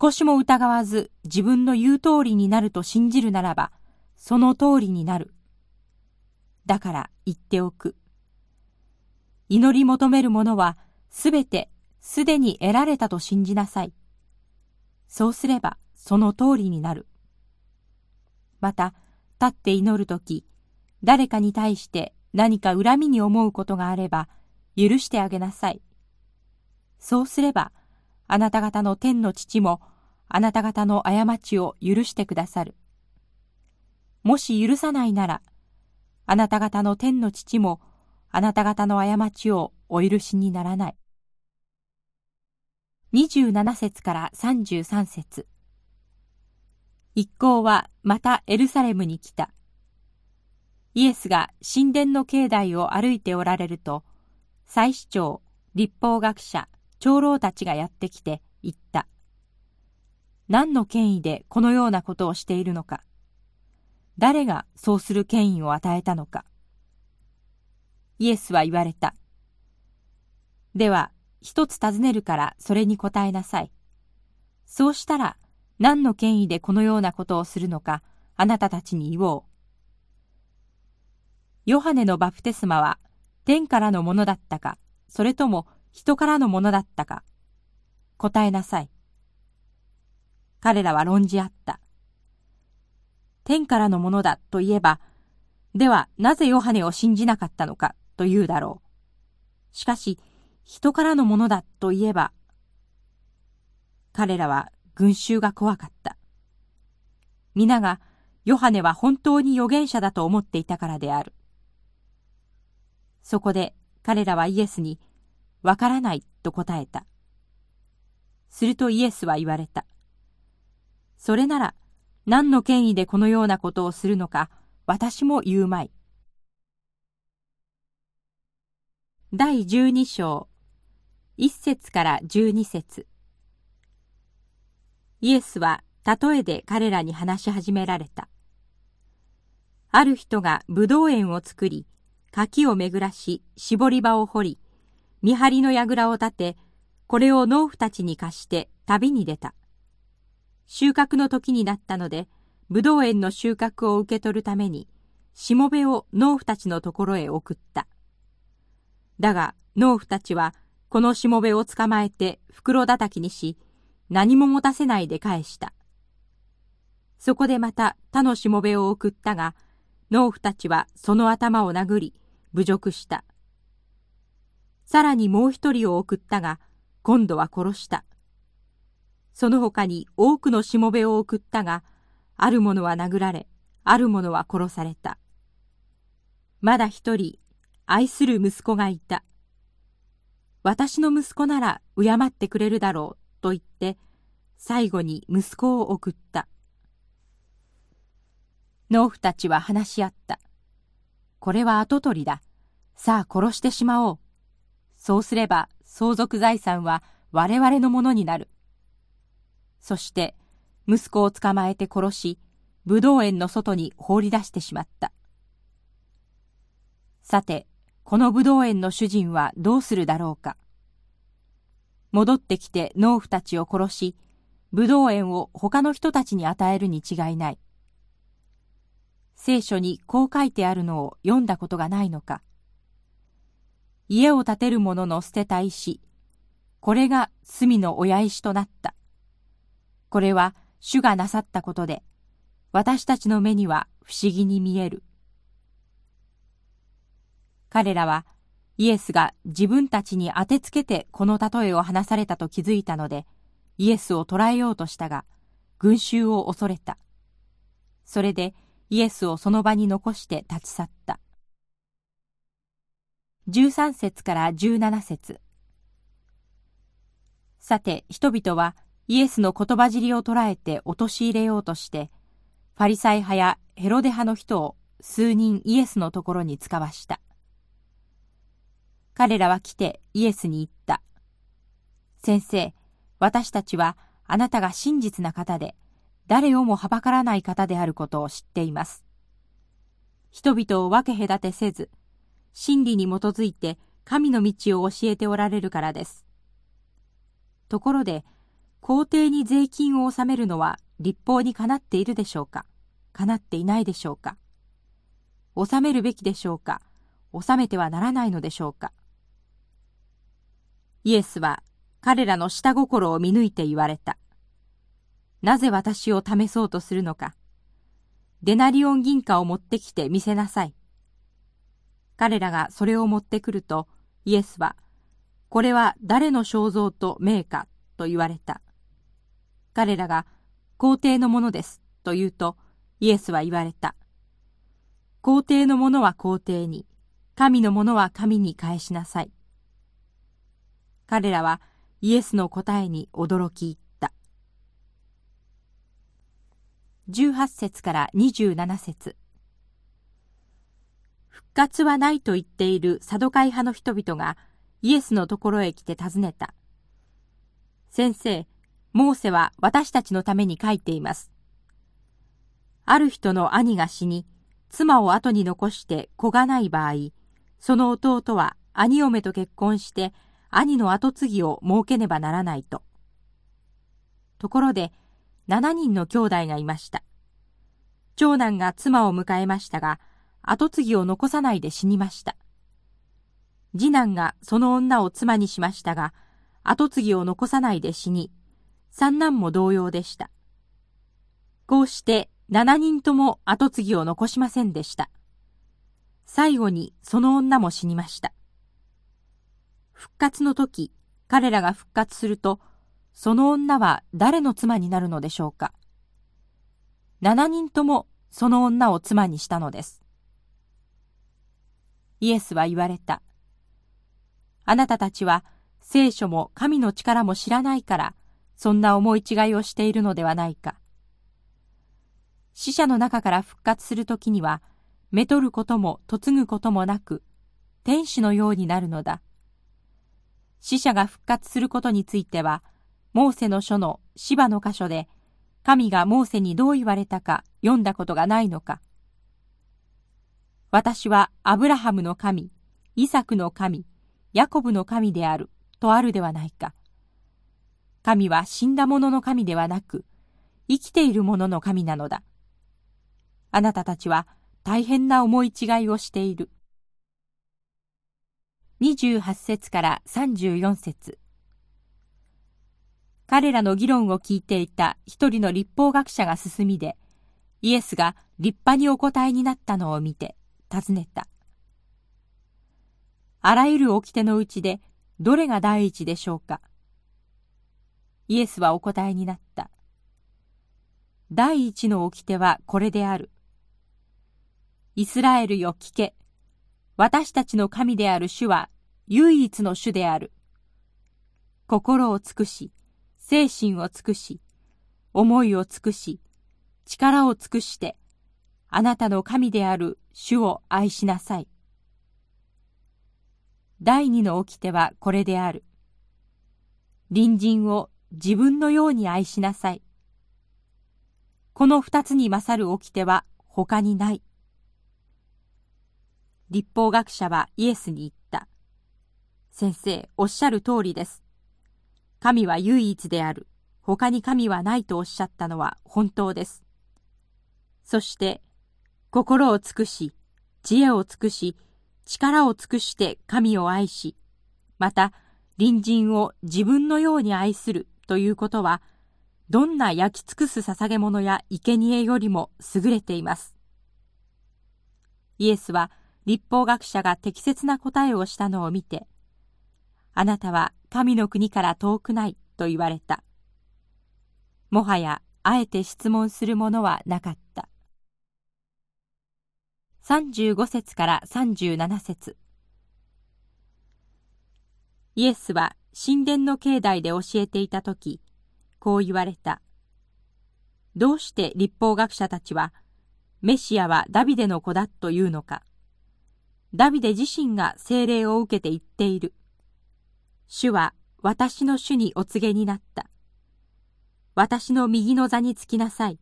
少しも疑わず自分の言う通りになると信じるならば、その通りになる。だから言っておく。祈り求めるものはすべてすでに得られたと信じなさい。そうすればその通りになる。また、立って祈るとき、誰かに対して何か恨みに思うことがあれば、許してあげなさい。そうすれば、あなた方の天の父も、あなた方の過ちを許してくださる。もし許さないなら、あなた方の天の父も、あなた方の過ちをお許しにならない。27節から33節一行はまたエルサレムに来た。イエスが神殿の境内を歩いておられると、祭司長、立法学者、長老たちがやってきて言った。何の権威でこのようなことをしているのか。誰がそうする権威を与えたのか。イエスは言われた。では、一つ尋ねるからそれに答えなさい。そうしたら、何の権威でこのようなことをするのか、あなたたちに言おう。ヨハネのバプテスマは、天からのものだったか、それとも人からのものだったか。答えなさい。彼らは論じ合った。天からのものだと言えば、ではなぜヨハネを信じなかったのかと言うだろう。しかし、人からのものだと言えば、彼らは群衆が怖かった。皆がヨハネは本当に預言者だと思っていたからである。そこで彼らはイエスに、わからないと答えた。するとイエスは言われた。それなら何の権威でこのようなことをするのか私も言うまい。第十二章一節から十二節イエスは例えで彼らに話し始められた。ある人が葡萄園を作り、柿を巡らし、絞り場を掘り、見張りの櫓を立て、これを農夫たちに貸して旅に出た。収穫の時になったので、ぶどう園の収穫を受け取るために、しもべを農夫たちのところへ送った。だが、農夫たちは、このしもべを捕まえて袋叩きにし、何も持たせないで返した。そこでまた他のしもべを送ったが、農夫たちはその頭を殴り、侮辱した。さらにもう一人を送ったが、今度は殺した。その他に多くのしもべを送ったが、ある者は殴られ、ある者は殺された。まだ一人、愛する息子がいた。私の息子なら敬ってくれるだろう、と言って、最後に息子を送った。農夫たちは話し合った。これは跡取りだ。さあ殺してしまおう。そうすれば相続財産は我々のものになる。そして息子を捕まえて殺し、武道園の外に放り出してしまった。さて、この武道園の主人はどうするだろうか。戻ってきて農夫たちを殺し、武道園を他の人たちに与えるに違いない。聖書にこう書いてあるのを読んだことがないのか。家を建てる者の捨てた石、これが隅の親石となった。これは主がなさったことで、私たちの目には不思議に見える。彼らはイエスが自分たちに当てつけてこの例えを話されたと気づいたので、イエスを捕らえようとしたが、群衆を恐れた。それでイエスをその場に残して立ち去った。13節から17節さて人々はイエスの言葉尻を捉えて陥れようとして、ファリサイ派やヘロデ派の人を数人イエスのところに使わした。彼らは来てイエスに言った。先生、私たちはあなたが真実な方で、誰をもはばからない方であることを知っています。人々を分け隔てせず、真理に基づいて神の道を教えておられるからです。ところで、皇帝に税金を納めるのは立法にかなっているでしょうか？かなっていないでしょうか？納めるべきでしょうか？納めてはならないのでしょうか？イエスは彼らの下心を見抜いて言われた。なぜ私を試そうとするのか。デナリオン銀貨を持ってきて見せなさい。彼らがそれを持ってくると、イエスは、これは誰の肖像と名かと言われた。彼らが、皇帝のものです、と言うと、イエスは言われた。皇帝のものは皇帝に、神のものは神に返しなさい。彼らはイエスの答えに驚き18節から27節復活はないと言っているサドカイ派の人々がイエスのところへ来て尋ねた。先生、モーセは私たちのために書いています。ある人の兄が死に、妻を後に残して子がない場合、その弟は兄嫁と結婚して兄の跡継ぎを設けねばならないと。ところで、7人の兄弟がいました。長男が妻を迎えましたが、跡継ぎを残さないで死にました。次男がその女を妻にしましたが、跡継ぎを残さないで死に、三男も同様でした。こうして7人とも跡継ぎを残しませんでした。最後にその女も死にました。復活の時、彼らが復活すると、その女は誰の妻になるのでしょうか？7人ともその女を妻にしたのです。イエスは言われた。あなたたちは聖書も神の力も知らないから、そんな思い違いをしているのではないか。死者の中から復活するときには、めとることも嫁ぐこともなく、天使のようになるのだ。死者が復活することについては、モーセの書の芝の箇所で、神がモーセにどう言われたか読んだことがないのか。私はアブラハムの神、イサクの神、ヤコブの神である、とあるではないか。神は死んだ者の神ではなく、生きている者の神なのだ。あなたたちは大変な思い違いをしている。28節から34節彼らの議論を聞いていた一人の立法学者が進みで、イエスが立派にお答えになったのを見て、尋ねた。あらゆる掟のうちで、どれが第一でしょうか？イエスはお答えになった。第一の掟はこれである。イスラエルよ聞け。私たちの神である主は唯一の主である。心を尽くし、精神を尽くし、思いを尽くし、力を尽くして、あなたの神である主を愛しなさい。第二の掟はこれである。隣人を自分のように愛しなさい。この二つに勝る掟は他にない。立法学者はイエスに言った。先生、おっしゃる通りです。神は唯一である。他に神はないとおっしゃったのは本当です。そして、心を尽くし、知恵を尽くし、力を尽くして神を愛し、また隣人を自分のように愛するということは、どんな焼き尽くす捧げ物や生贄よりも優れています。イエスは立法学者が適切な答えをしたのを見て、あなたは神の国から遠くないと言われた。もはやあえて質問するものはなかった。35節から37節イエスは神殿の境内で教えていたとき、こう言われた。どうして立法学者たちは、メシアはダビデの子だというのか。ダビデ自身が精霊を受けて言っている。主は私の主にお告げになった。私の右の座につきなさい。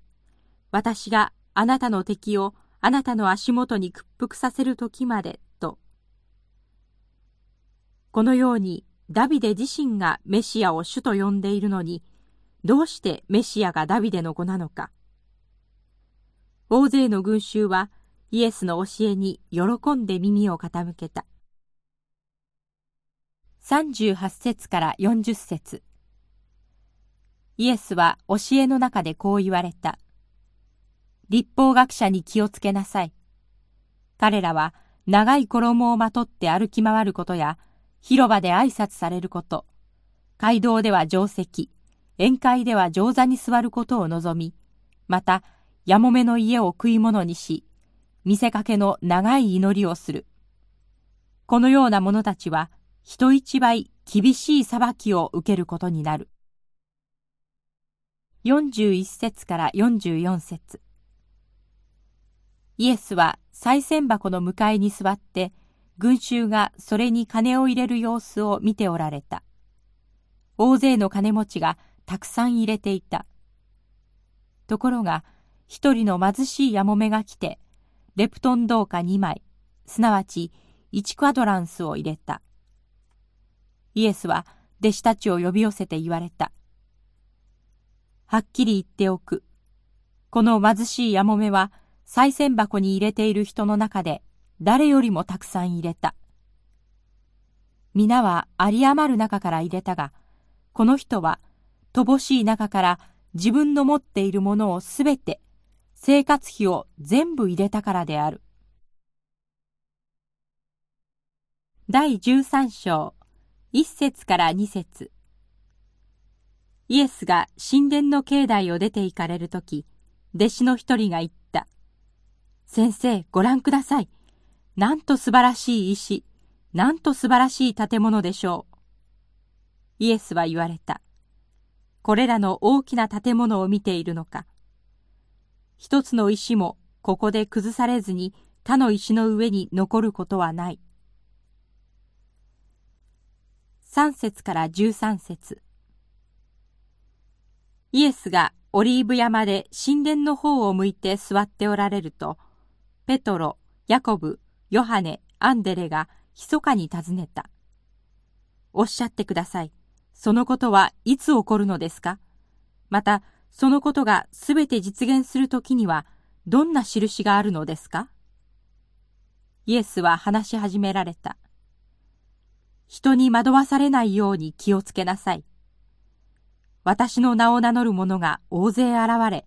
私があなたの敵をあなたの足元に屈服させる時まで、と。このようにダビデ自身がメシアを主と呼んでいるのに、どうしてメシアがダビデの子なのか。大勢の群衆はイエスの教えに喜んで耳を傾けた。38節から40節イエスは教えの中でこう言われた。立法学者に気をつけなさい。彼らは長い衣をまとって歩き回ることや、広場で挨拶されること、街道では定石、宴会では上座に座ることを望み、また、やもめの家を食い物にし、見せかけの長い祈りをする。このような者たちは、人一倍厳しい裁きを受けることになる。41節から44節イエスは賽銭箱の向かいに座って、群衆がそれに金を入れる様子を見ておられた。大勢の金持ちがたくさん入れていた。ところが、一人の貧しいやもめが来て、レプトン銅貨2枚、すなわち1クアドランスを入れた。イエスは弟子たちを呼び寄せて言われた。はっきり言っておく。この貧しいやもめは、賽銭箱に入れている人の中で、誰よりもたくさん入れた。皆は有り余る中から入れたが、この人は、乏しい中から自分の持っているものをすべて、生活費を全部入れたからである。第13章1節から2節イエスが神殿の境内を出て行かれるとき、弟子の一人が言った。先生、ご覧ください。なんと素晴らしい石、なんと素晴らしい建物でしょう。イエスは言われた。これらの大きな建物を見ているのか。一つの石もここで崩されずに他の石の上に残ることはない。3節から13節イエスがオリーブ山で神殿の方を向いて座っておられると、ペトロ、ヤコブ、ヨハネ、アンデレが密かに尋ねた。おっしゃってください。そのことはいつ起こるのですか？また、そのことがすべて実現するときには、どんな印があるのですか？イエスは話し始められた。人に惑わされないように気をつけなさい。私の名を名乗る者が大勢現れ、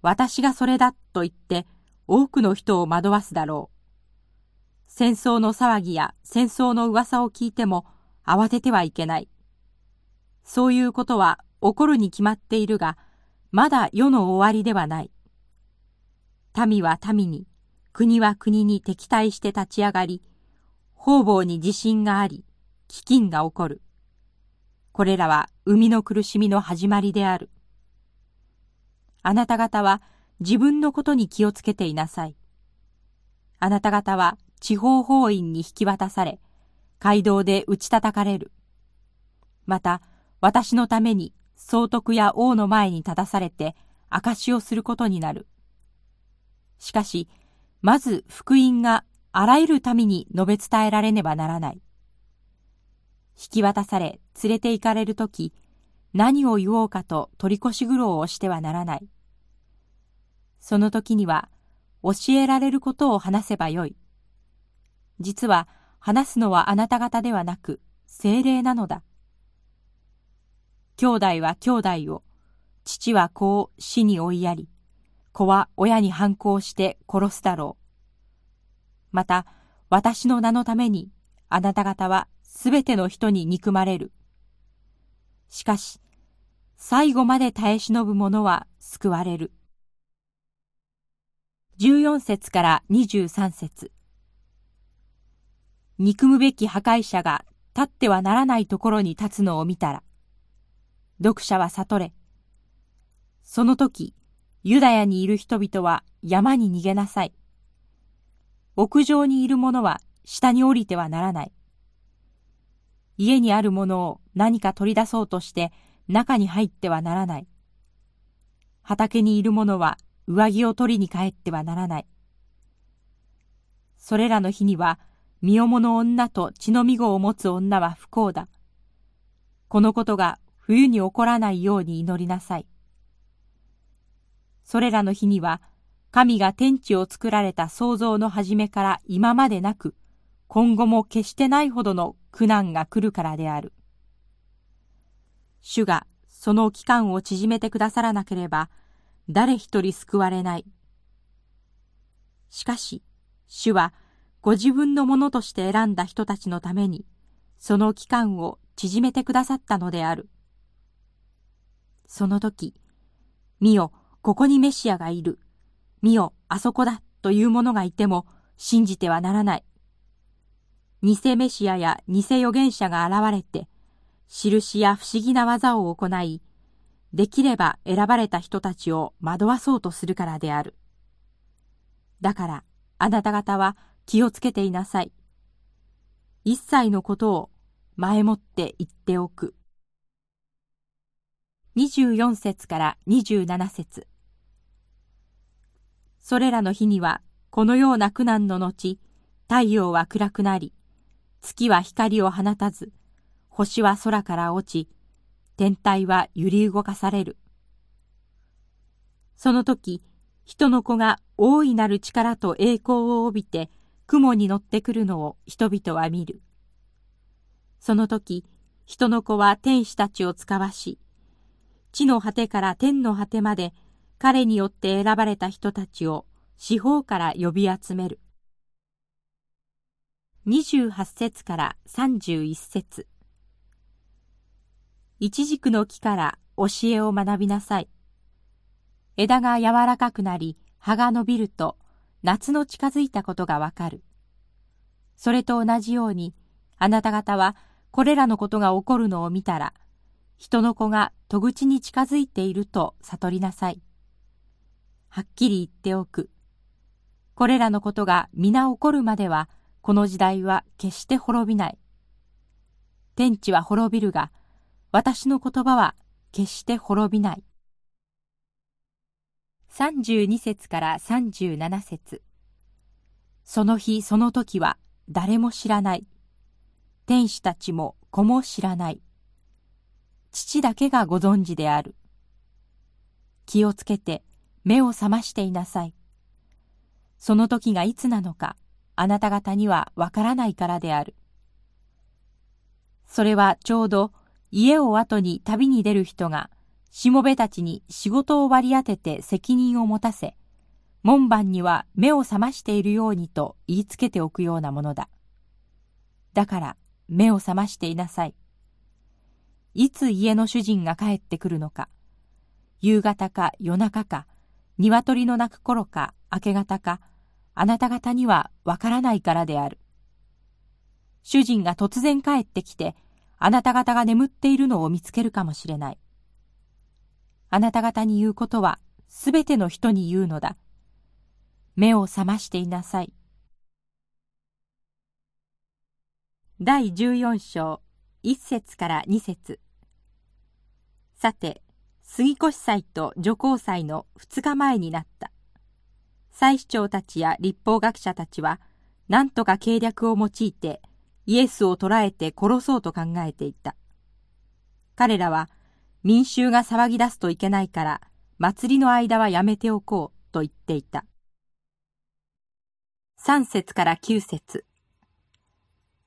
私がそれだと言って多くの人を惑わすだろう。戦争の騒ぎや戦争の噂を聞いても慌ててはいけない。そういうことは起こるに決まっているが、まだ世の終わりではない。民は民に、国は国に敵対して立ち上がり、方々に地震があり、飢饉が起こる。これらは生みの苦しみの始まりである。あなた方は自分のことに気をつけていなさい。あなた方は地方法院に引き渡され、街道で打ち叩かれる。また、私のために総督や王の前に立たされて証をすることになる。しかし、まず福音があらゆる民に述べ伝えられねばならない。引き渡され連れて行かれるとき、何を言おうかと取り越し苦労をしてはならない。その時には教えられることを話せばよい。実は話すのはあなた方ではなく精霊なのだ。兄弟は兄弟を、父は子を死に追いやり、子は親に反抗して殺すだろう。また、私の名のために、あなた方はすべての人に憎まれる。しかし、最後まで耐え忍ぶ者は救われる。14節から23節憎むべき破壊者が立ってはならないところに立つのを見たら、読者は悟れ。その時、ユダヤにいる人々は山に逃げなさい。屋上にいる者は下に降りてはならない。家にあるものを何か取り出そうとして中に入ってはならない。畑にいる者は上着を取りに帰ってはならない。それらの日には、身重の女と血のみ子を持つ女は不幸だ。このことが冬に起こらないように祈りなさい。それらの日には、神が天地を作られた創造の初めから今までなく、今後も決してないほどの苦難が来るからである。主がその期間を縮めてくださらなければ、誰一人救われない。しかし、主はご自分のものとして選んだ人たちのために、その期間を縮めてくださったのである。その時、見よ、ここにメシアがいる。見よ、あそこだ、という者がいても、信じてはならない。偽メシアや偽預言者が現れて、印や不思議な技を行い、できれば選ばれた人たちを惑わそうとするからである。だから、あなた方は気をつけていなさい。一切のことを前もって言っておく。24節から27節それらの日には、このような苦難の後、太陽は暗くなり、月は光を放たず、星は空から落ち、天体は揺り動かされる。その時、人の子が大いなる力と栄光を帯びて、雲に乗ってくるのを人々は見る。その時、人の子は天使たちを使わし、地の果てから天の果てまで彼によって選ばれた人たちを四方から呼び集める。28節から31節一軸の木から教えを学びなさい。枝が柔らかくなり、葉が伸びると、夏の近づいたことがわかる。それと同じように、あなた方はこれらのことが起こるのを見たら、人の子が戸口に近づいていると悟りなさい。はっきり言っておく。これらのことが皆起こるまでは、この時代は決して滅びない。天地は滅びるが、私の言葉は決して滅びない。32節から37節その日その時は誰も知らない。天使たちも子も知らない。父だけがご存知である。気をつけて目を覚ましていなさい。その時がいつなのか、あなた方にはわからないからである。それはちょうど家を後に旅に出る人が、しもべたちに仕事を割り当てて責任を持たせ、門番には目を覚ましているようにと言いつけておくようなものだ。だから目を覚ましていなさい。いつ家の主人が帰ってくるのか、夕方か夜中か、鶏の鳴く頃か明け方か、あなた方にはわからないからである。主人が突然帰ってきて、あなた方が眠っているのを見つけるかもしれない。あなた方に言うことは、すべての人に言うのだ。目を覚ましていなさい。第14章1節から2節さて、杉越祭と女皇祭の2日前になった。祭司長たちや立法学者たちは、何とか計略を用いて、イエスを捕らえて殺そうと考えていた。彼らは、民衆が騒ぎ出すといけないから、祭りの間はやめておこうと言っていた。3節から9節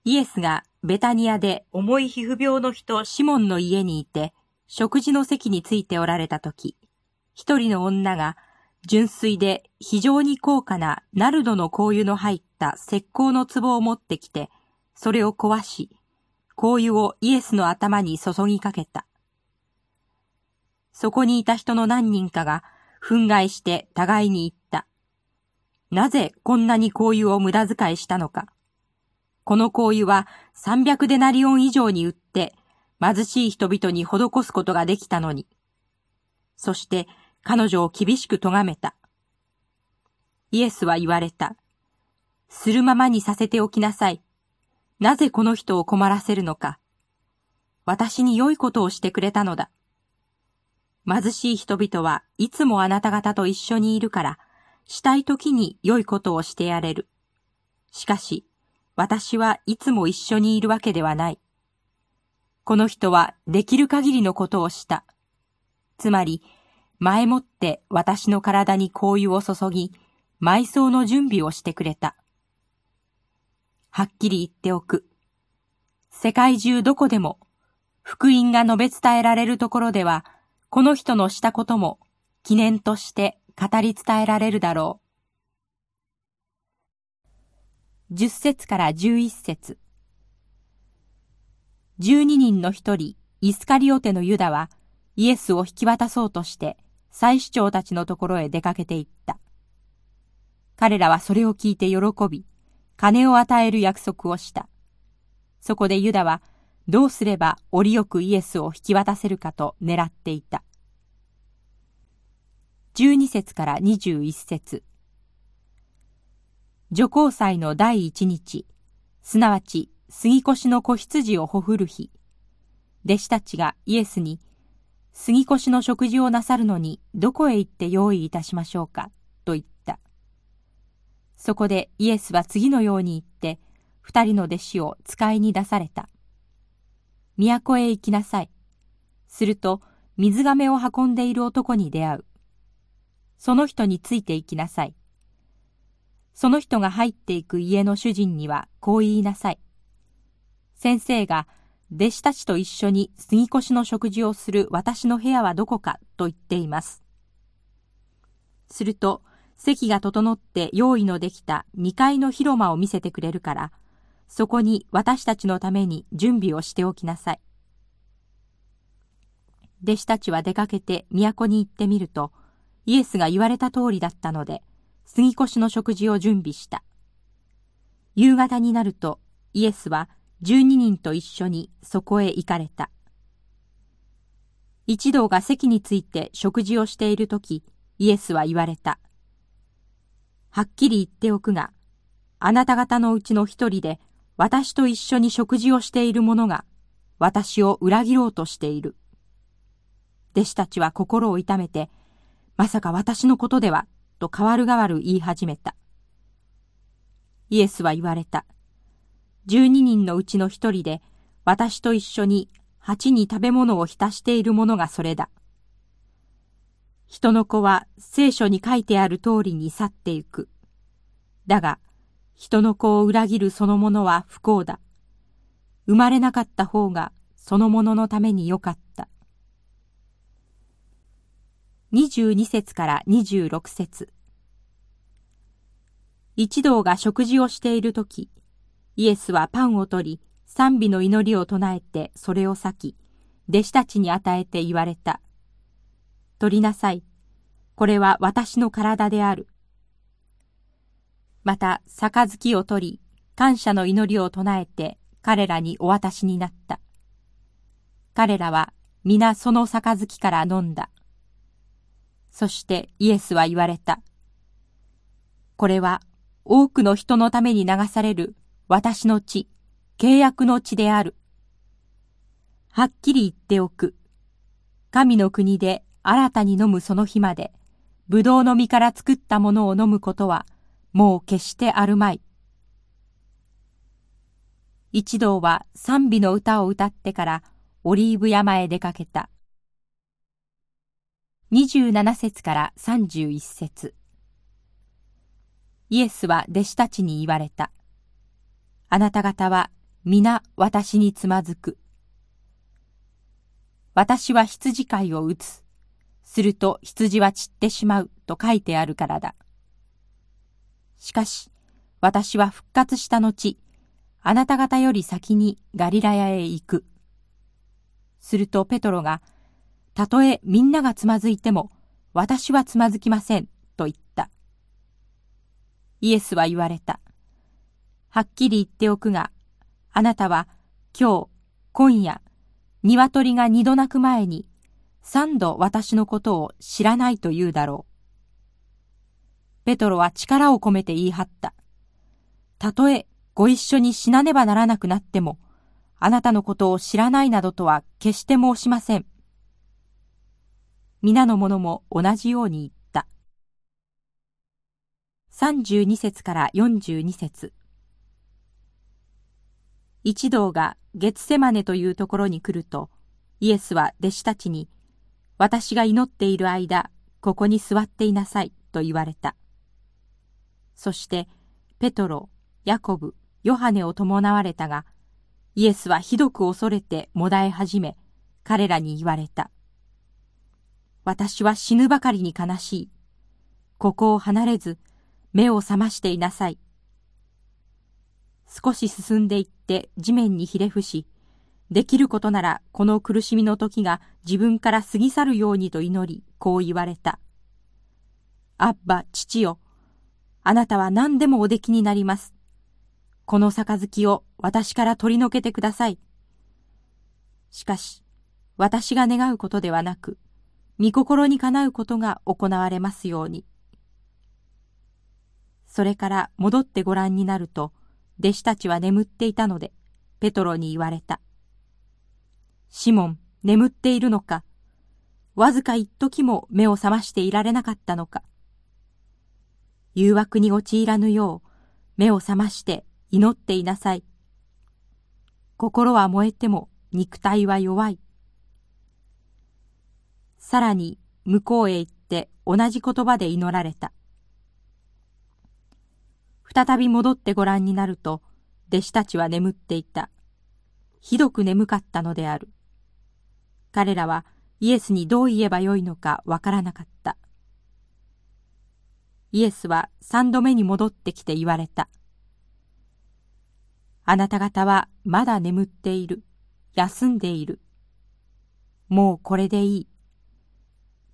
イエスがベタニアで重い皮膚病の人シモンの家にいて、食事の席についておられたとき、一人の女が純粋で非常に高価なナルドの香油の入った石膏の壺を持ってきて、それを壊し、香油をイエスの頭に注ぎかけた。そこにいた人の何人かが憤慨して互いに言った。なぜこんなに香油を無駄遣いしたのか。この香油は300デナリオン以上に売って貧しい人々に施すことができたのに。そして彼女を厳しく咎めた。イエスは言われた。するままにさせておきなさい。なぜこの人を困らせるのか。私に良いことをしてくれたのだ。貧しい人々はいつもあなた方と一緒にいるから、したい時に良いことをしてやれる。しかし、私はいつも一緒にいるわけではない。この人はできる限りのことをした。つまり、前もって私の体に香油を注ぎ、埋葬の準備をしてくれた。はっきり言っておく。世界中どこでも、福音が述べ伝えられるところでは、この人のしたことも記念として語り伝えられるだろう。十節から十一節十二人の一人、イスカリオテのユダは、イエスを引き渡そうとして、祭司長たちのところへ出かけて行った。彼らはそれを聞いて喜び、金を与える約束をした。そこでユダは、どうすれば折よくイエスを引き渡せるかと狙っていた。12節から21節女皇祭の第一日、すなわち杉越の子羊をほふる日、弟子たちがイエスに、杉越の食事をなさるのにどこへ行って用意いたしましょうか、と言った。そこでイエスは次のように言って、二人の弟子を使いに出された。都へ行きなさい。すると、水亀を運んでいる男に出会う。その人について行きなさい。その人が入っていく家の主人にはこう言いなさい。先生が弟子たちと一緒に杉越の食事をする私の部屋はどこかと言っています。すると、席が整って用意のできた2階の広間を見せてくれるから、そこに私たちのために準備をしておきなさい。弟子たちは出かけて都に行ってみると、イエスが言われた通りだったので、杉越の食事を準備した。夕方になると、イエスは十二人と一緒にそこへ行かれた。一同が席について食事をしているとき、イエスは言われた。はっきり言っておくが、あなた方のうちの一人で私と一緒に食事をしている者が私を裏切ろうとしている。弟子たちは心を痛めて、まさか私のことでは、と代わる代わる言い始めた。イエスは言われた。十二人のうちの一人で、私と一緒に鉢に食べ物を浸している者がそれだ。人の子は聖書に書いてある通りに去ってゆく。だが、人の子を裏切るそのものは不幸だ。生まれなかった方がそのもののためによかった。22節から26節一同が食事をしているとき、イエスはパンを取り、賛美の祈りを唱えてそれを裂き、弟子たちに与えて言われた。取りなさい。これは私の体である。また、杯を取り、感謝の祈りを唱えて彼らにお渡しになった。彼らは皆その杯から飲んだ。そしてイエスは言われた。これは多くの人のために流される私の血、契約の血である。はっきり言っておく。神の国で新たに飲むその日まで、葡萄の実から作ったものを飲むことは、もう決してあるまい。一同は賛美の歌を歌ってからオリーブ山へ出かけた。27節から31節イエスは弟子たちに言われた。あなた方は皆私につまずく。私は羊飼いを打つ。すると羊は散ってしまうと書いてあるからだ。しかし、私は復活した後、あなた方より先にガリラヤへ行く。するとペトロが、たとえみんながつまずいても、私はつまずきません、と言った。イエスは言われた。はっきり言っておくが、あなたは今日、今夜、鶏が二度鳴く前に、三度私のことを知らないと言うだろう。ペトロは力を込めて言い張った。たとえご一緒に死なねばならなくなっても、あなたのことを知らないなどとは決して申しません。皆の者も同じように言った。32節から42節一同が月セマネというところに来ると、イエスは弟子たちに、私が祈っている間、ここに座っていなさいと言われた。そして、ペトロ、ヤコブ、ヨハネを伴われたが、イエスはひどく恐れてもだえ始め、彼らに言われた。私は死ぬばかりに悲しい。ここを離れず、目を覚ましていなさい。少し進んでいって地面にひれ伏し、できることならこの苦しみの時が自分から過ぎ去るようにと祈り、こう言われた。アッバ、父よ。あなたは何でもおできになります。この杯を私から取り除けてください。しかし、私が願うことではなく、御心にかなうことが行われますように。それから戻ってご覧になると、弟子たちは眠っていたので、ペトロに言われた。シモン、眠っているのか？わずか一時も目を覚ましていられなかったのか？誘惑に陥らぬよう、目を覚まして祈っていなさい。心は燃えても肉体は弱い。さらに向こうへ行って同じ言葉で祈られた。再び戻ってご覧になると、弟子たちは眠っていた。ひどく眠かったのである。彼らはイエスにどう言えばよいのかわからなかった。イエスは三度目に戻ってきて言われた。あなた方はまだ眠っている。休んでいる。もうこれでいい。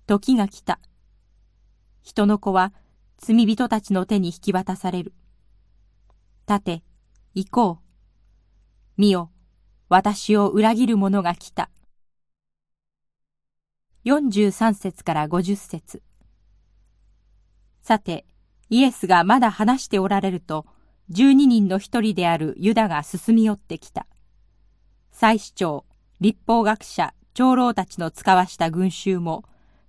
時が来た。人の子は罪人たちの手に引き渡される。立て、行こう。見よ、私を裏切る者が来た。43節から50節さて、イエスがまだ話しておられると、十二人の一人であるユダが進み寄ってきた。祭司長、立法学者、長老たちの使わした群衆も、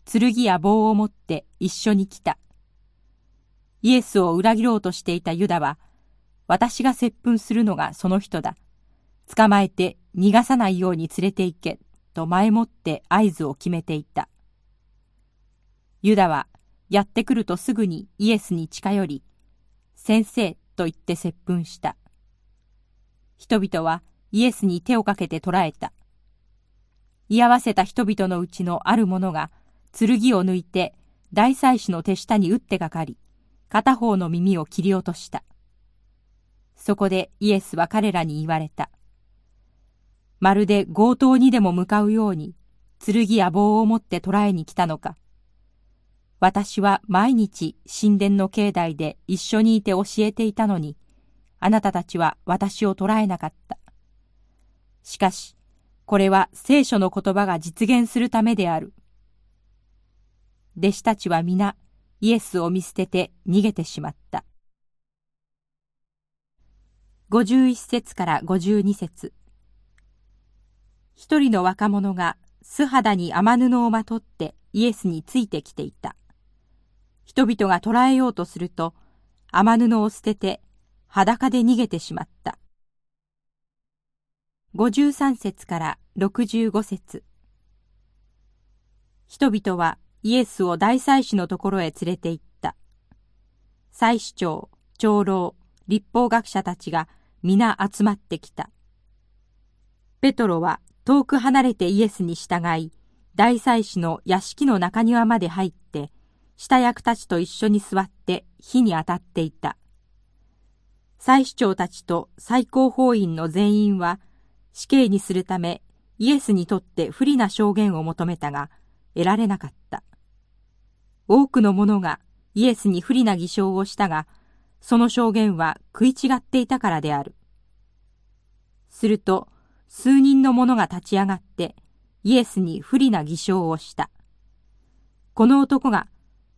剣や棒を持って一緒に来た。イエスを裏切ろうとしていたユダは、私が接吻するのがその人だ。捕まえて逃がさないように連れて行け、と前もって合図を決めていた。ユダはやってくるとすぐにイエスに近寄り、先生と言って接吻した。人々はイエスに手をかけて捕らえた。居合わせた人々のうちのある者が剣を抜いて大祭司の手下に打ってかかり、片方の耳を切り落とした。そこでイエスは彼らに言われた。まるで強盗にでも向かうように、剣や棒を持って捕らえに来たのか。私は毎日神殿の境内で一緒にいて教えていたのに、あなたたちは私を捕らえなかった。しかし、これは聖書の言葉が実現するためである。弟子たちは皆イエスを見捨てて逃げてしまった。51節から52節一人の若者が素肌に雨布をまとってイエスについてきていた。人々が捕らえようとすると、雨布を捨てて裸で逃げてしまった。53節から65節人々はイエスを大祭司のところへ連れて行った。祭司長、長老、立法学者たちが皆集まってきた。ペトロは遠く離れてイエスに従い、大祭司の屋敷の中庭まで入って、下役たちと一緒に座って火に当たっていた。祭司長たちと最高法院の全員は死刑にするためイエスにとって不利な証言を求めたが得られなかった。多くの者がイエスに不利な偽証をしたが、その証言は食い違っていたからである。すると、数人の者が立ち上がってイエスに不利な偽証をした。この男が、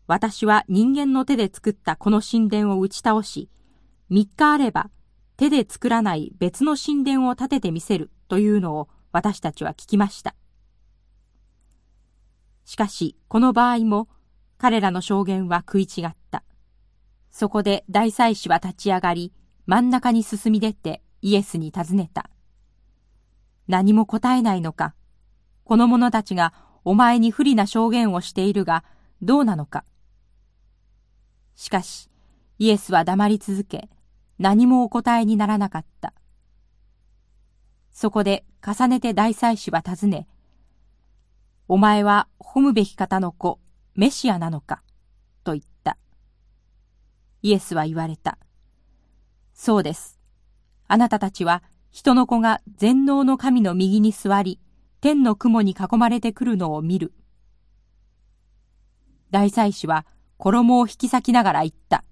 私は人間の手で作ったこの神殿を打ち倒し、三日あれば手で作らない別の神殿を建ててみせるというのを私たちは聞きました。しかし、この場合も彼らの証言は食い違った。そこで大祭司は立ち上がり、真ん中に進み出てイエスに尋ねた。何も答えないのか。この者たちがお前に不利な証言をしているが、どうなのか。しかし、イエスは黙り続け、何もお答えにならなかった。そこで重ねて大祭司は尋ね、お前は褒むべき方の子、メシアなのかと言った。イエスは言われた。そうです。あなたたちは人の子が全能の神の右に座り、天の雲に囲まれてくるのを見る。大祭司は衣を引き裂きながら言った。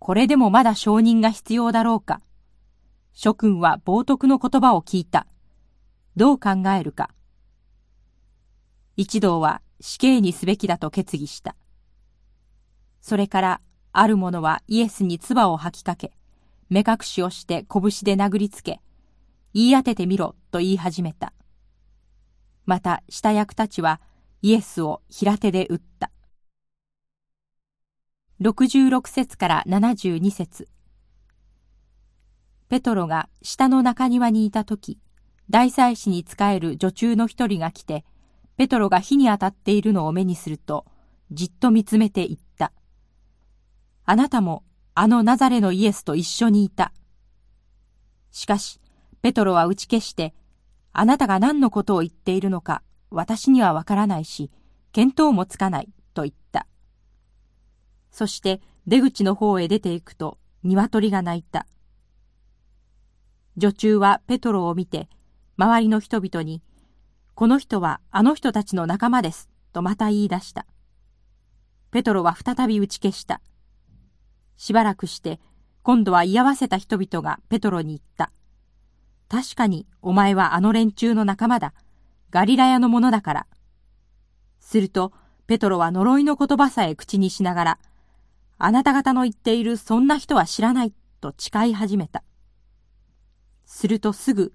これでもまだ承認が必要だろうか。諸君は冒涜の言葉を聞いた。どう考えるか。一同は死刑にすべきだと決議した。それからある者はイエスに唾を吐きかけ、目隠しをして拳で殴りつけ、言い当ててみろと言い始めた。また下役たちはイエスを平手で撃った。66節から72節ペトロが下の中庭にいた時、大祭司に仕える女中の一人が来て、ペトロが火に当たっているのを目にすると、じっと見つめて言った。あなたもあのナザレのイエスと一緒にいた。しかし、ペトロは打ち消して、あなたが何のことを言っているのか、私にはわからないし、見当もつかない、と言った。そして出口の方へ出て行くと、鶏が鳴いた。女中はペトロを見て、周りの人々に、この人はあの人たちの仲間です、とまた言い出した。ペトロは再び打ち消した。しばらくして、今度は居合わせた人々がペトロに言った。確かにお前はあの連中の仲間だ。ガリラヤのものだから。すると、ペトロは呪いの言葉さえ口にしながら、あなた方の言っているそんな人は知らない、と誓い始めた。するとすぐ、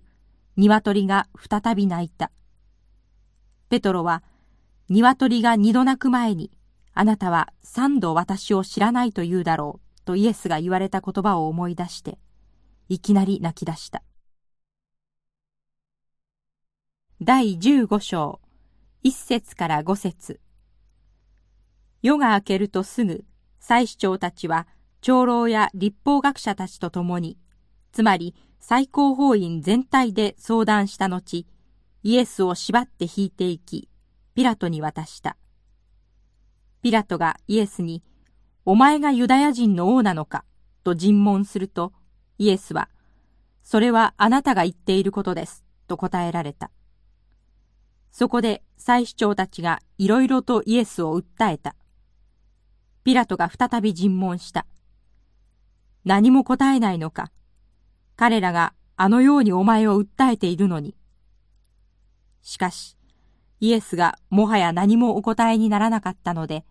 鶏が再び鳴いた。ペトロは、鶏が二度鳴く前に、あなたは三度私を知らないと言うだろう、とイエスが言われた言葉を思い出して、いきなり泣き出した。第十五章、一節から五節。夜が明けるとすぐ、祭司長たちは長老や立法学者たちと共に、つまり最高法院全体で相談した後、イエスを縛って引いていき、ピラトに渡した。ピラトがイエスに、お前がユダヤ人の王なのか？と尋問すると、イエスは、それはあなたが言っていることです、と答えられた。そこで祭司長たちがいろいろとイエスを訴えた。ピラトが再び尋問した。何も答えないのか？彼らがあのようにお前を訴えているのに。しかし、イエスがもはや何もお答えにならなかったので、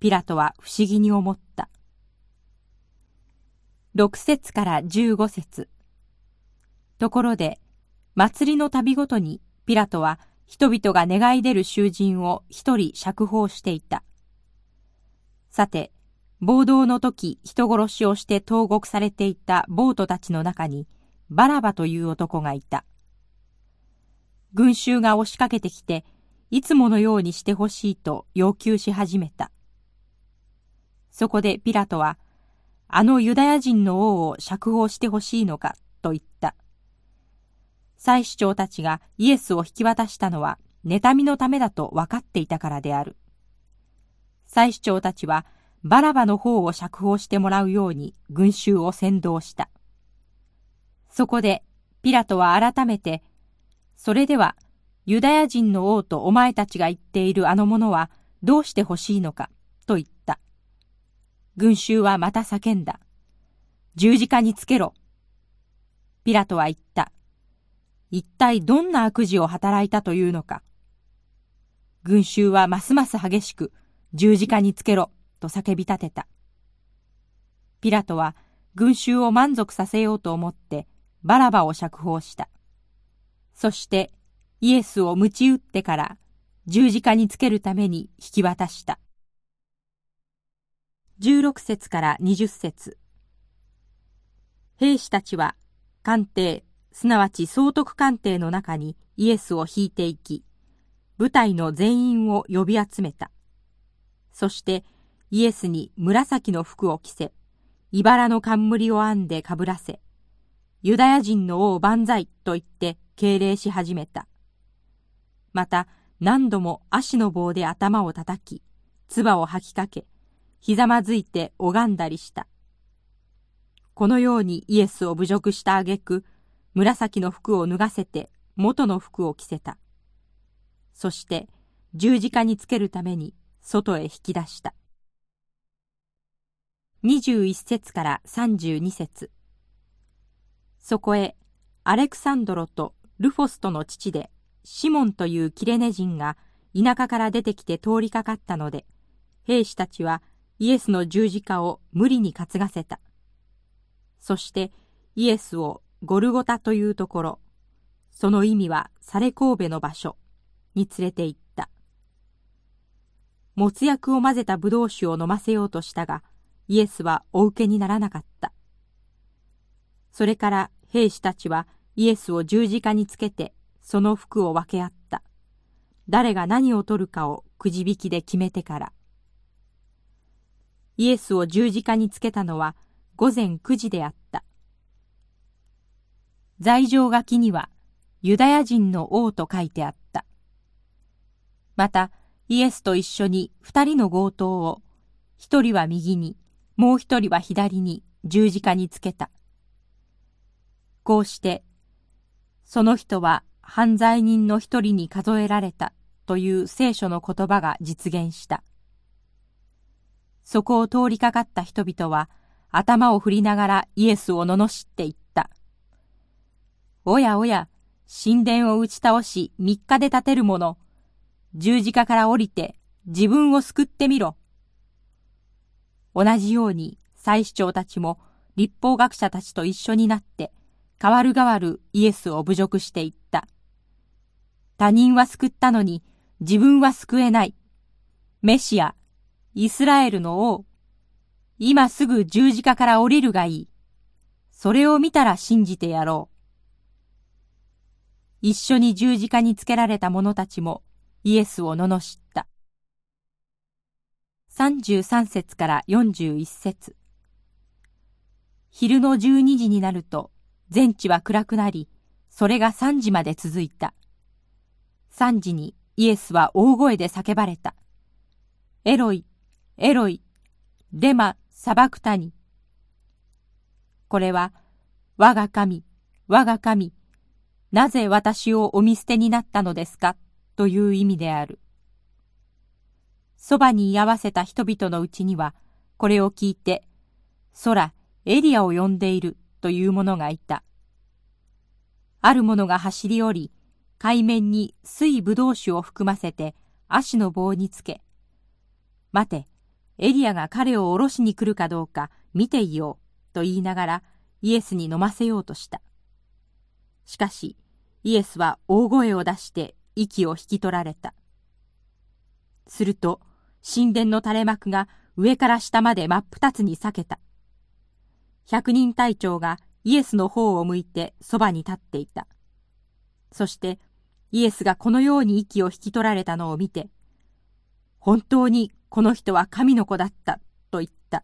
ピラトは不思議に思った。6節から15節ところで、祭りの旅ごとにピラトは人々が願い出る囚人を一人釈放していた。さて、暴動の時人殺しをして投獄されていたボートたちの中にバラバという男がいた。群衆が押しかけてきて、いつものようにしてほしいと要求し始めた。そこでピラトは、あのユダヤ人の王を釈放してほしいのかと言った。祭司長たちがイエスを引き渡したのは、妬みのためだと分かっていたからである。祭司長たちは、バラバの方を釈放してもらうように群衆を先導した。そこで、ピラトは改めて、それでは、ユダヤ人の王とお前たちが言っているあの者はどうして欲しいのか、と言った。群衆はまた叫んだ。十字架につけろ。ピラトは言った。一体どんな悪事を働いたというのか。群衆はますます激しく十字架につけろと叫び立てた。ピラトは群衆を満足させようと思ってバラバを釈放した。そしてイエスを鞭打ってから十字架につけるために引き渡した。16節から20節兵士たちは官邸すなわち総督官邸の中にイエスを引いていき、部隊の全員を呼び集めた。そしてイエスに紫の服を着せ、茨の冠を編んでかぶらせ、ユダヤ人の王万歳と言って敬礼し始めた。また何度も足の棒で頭を叩き、唾を吐きかけ、ひざまずいて拝んだりした。このようにイエスを侮辱した挙句、紫の服を脱がせて元の服を着せた。そして十字架につけるために外へ引き出した。21節から32節そこへアレクサンドロとルフォスとの父でシモンというキレネ人が田舎から出てきて通りかかったので兵士たちはイエスの十字架を無理に担がせた。そしてイエスをゴルゴタというところ、その意味はサレ神戸の場所に連れて行った。もつ薬を混ぜた葡萄酒を飲ませようとしたが、イエスはお受けにならなかった。それから兵士たちはイエスを十字架につけて、その服を分け合った。誰が何を取るかをくじ引きで決めてから。イエスを十字架につけたのは午前9時であった。罪状書きにはユダヤ人の王と書いてあった。また、イエスと一緒に二人の強盗を、一人は右に、もう一人は左に十字架につけた。こうして、その人は犯罪人の一人に数えられたという聖書の言葉が実現した。そこを通りかかった人々は頭を振りながらイエスを罵っていった。おやおや、神殿を打ち倒し三日で建てる者、十字架から降りて自分を救ってみろ。同じように祭司長たちも立法学者たちと一緒になって、代わる代わるイエスを侮辱していった。他人は救ったのに自分は救えない。メシア、イスラエルの王、今すぐ十字架から降りるがいい。それを見たら信じてやろう。一緒に十字架につけられた者たちもイエスを罵った。33節から41節昼の12時になると全地は暗くなり、それが3時まで続いた。3時にイエスは大声で叫ばれた。エロイ、エロイ、レマ、サバクタニ。これは、我が神、我が神、なぜ私をお見捨てになったのですか？という意味である。そばに居合わせた人々のうちには、これを聞いて、空、エリアを呼んでいるという者がいた。ある者が走り降り、海面に水ぶどう酒を含ませて足の棒につけ、待て、エリアが彼を下ろしに来るかどうか見ていようと言いながらイエスに飲ませようとした。しかし、イエスは大声を出して息を引き取られた。すると、神殿の垂れ幕が上から下まで真っ二つに裂けた。百人隊長がイエスの方を向いてそばに立っていた。そしてイエスがこのように息を引き取られたのを見て、本当にこの人は神の子だったと言った。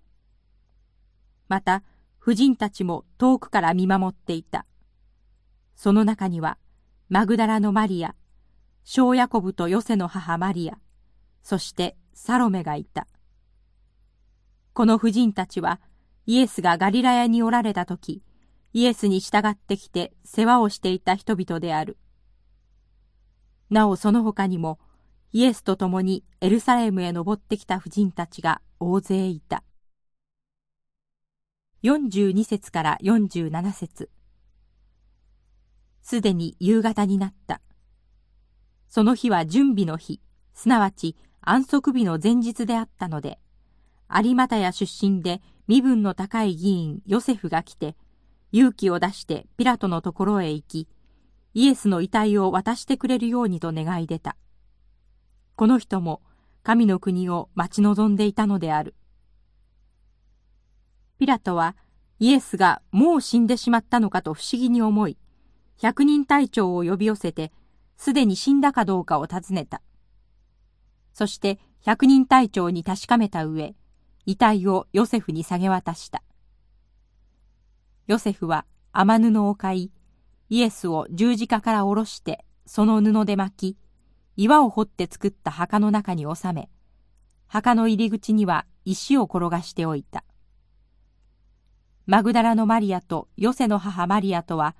また、婦人たちも遠くから見守っていた。その中には、マグダラのマリア、小ヤコブとヨセの母マリア、そしてサロメがいた。この婦人たちは、イエスがガリラヤにおられた時、イエスに従ってきて世話をしていた人々である。なおその他にも、イエスと共にエルサレムへ登ってきた婦人たちが大勢いた。42節から47節すでに夕方になった。その日は準備の日、すなわち安息日の前日であったので、有股屋出身で身分の高い議員ヨセフが来て、勇気を出してピラトのところへ行き、イエスの遺体を渡してくれるようにと願い出た。この人も神の国を待ち望んでいたのである。ピラトはイエスがもう死んでしまったのかと不思議に思い、百人隊長を呼び寄せて、すでに死んだかどうかを尋ねた。そして百人隊長に確かめた上、遺体をヨセフに下げ渡した。ヨセフは雨布を買い、イエスを十字架から下ろして、その布で巻き、岩を掘って作った墓の中に収め、墓の入り口には石を転がしておいた。マグダラのマリアとヨセの母マリアとは、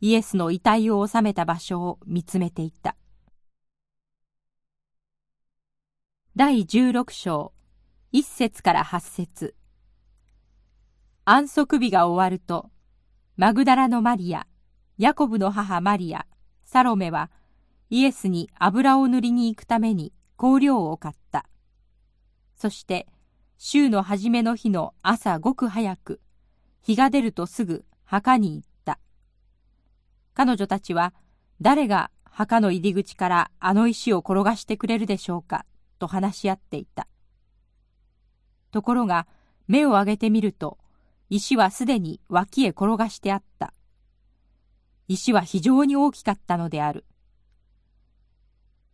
イエスの遺体を収めた場所を見つめていた。第16章、1節から8節安息日が終わると、マグダラのマリア、ヤコブの母マリア、サロメは、イエスに油を塗りに行くために香料を買った。そして、週の初めの日の朝ごく早く、日が出るとすぐ墓に行った。彼女たちは、誰が墓の入り口からあの石を転がしてくれるでしょうか、と話し合っていた。ところが、目を上げてみると、石はすでに脇へ転がしてあった。石は非常に大きかったのである。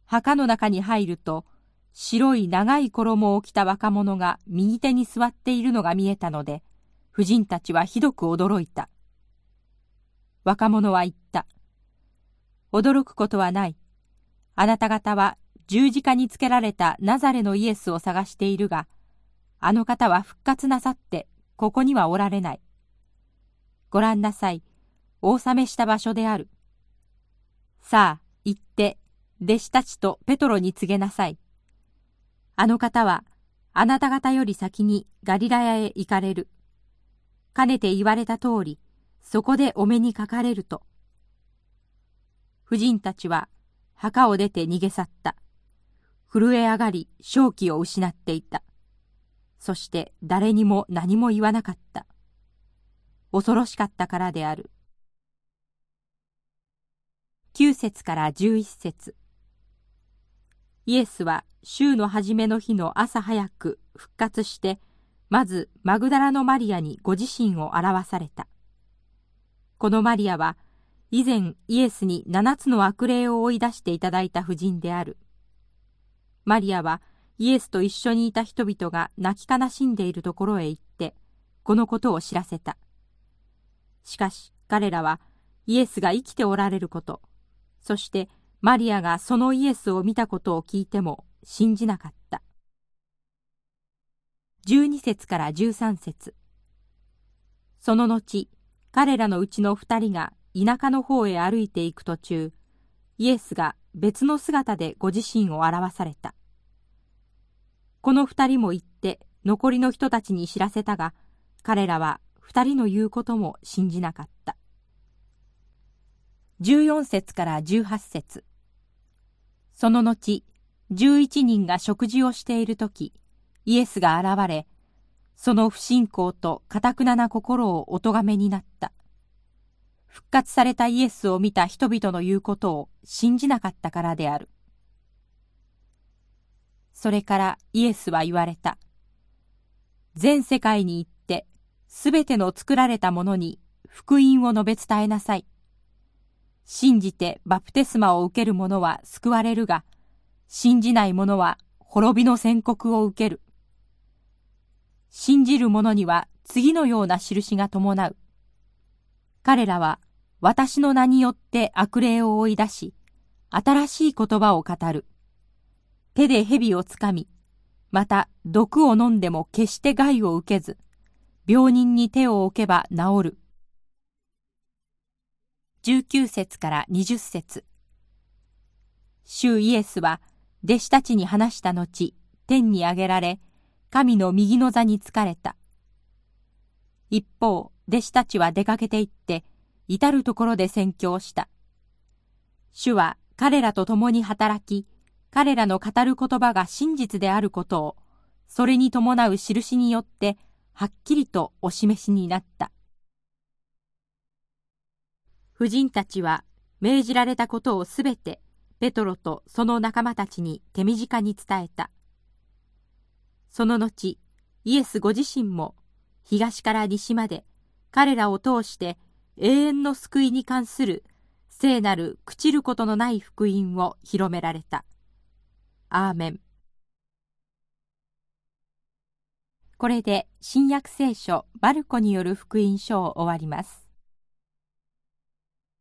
墓の中に入ると、白い長い衣を着た若者が右手に座っているのが見えたので、婦人たちはひどく驚いた。若者は言った。驚くことはない。あなた方は十字架につけられたナザレのイエスを探しているが、あの方は復活なさってここにはおられない。ご覧なさい。お納めした場所である。さあ、行って、弟子たちとペトロに告げなさい。あの方は、あなた方より先にガリラヤへ行かれる。かねて言われた通り、そこでお目にかかれると。婦人たちは墓を出て逃げ去った。震え上がり、正気を失っていた。そして誰にも何も言わなかった。恐ろしかったからである。9節から11節イエスは週の初めの日の朝早く復活して、まずマグダラのマリアにご自身を表された。このマリアは、以前イエスに七つの悪霊を追い出していただいた婦人である。マリアはイエスと一緒にいた人々が泣き悲しんでいるところへ行って、このことを知らせた。しかし彼らはイエスが生きておられること、そしてマリアがそのイエスを見たことを聞いても信じなかった。12節から13節その後、彼らのうちの二人が田舎の方へ歩いていく途中、イエスが別の姿でご自身を表された。この二人も行って残りの人たちに知らせたが、彼らは二人の言うことも信じなかった。14節から18節その後、11人が食事をしている時、イエスが現れ、その不信仰と堅くなな心をお咎めになった。復活されたイエスを見た人々の言うことを信じなかったからである。それからイエスは言われた。全世界に行って、すべての作られたものに福音を述べ伝えなさい。信じてバプテスマを受ける者は救われるが、信じない者は滅びの宣告を受ける。信じる者には次のような印が伴う。彼らは私の名によって悪霊を追い出し、新しい言葉を語る。手で蛇をつかみ、また毒を飲んでも決して害を受けず、病人に手を置けば治る。19節から20節主イエスは弟子たちに話した後、天に上げられ、神の右の座につかれた。一方、弟子たちは出かけて行って、至るところで宣教した。主は彼らと共に働き、彼らの語る言葉が真実であることを、それに伴う印によって、はっきりとお示しになった。婦人たちは命じられたことをすべてペトロとその仲間たちに手短に伝えた。その後、イエスご自身も東から西まで彼らを通して永遠の救いに関する聖なる朽ちることのない福音を広められた。アーメン。これで新約聖書バルコによる福音書を終わります。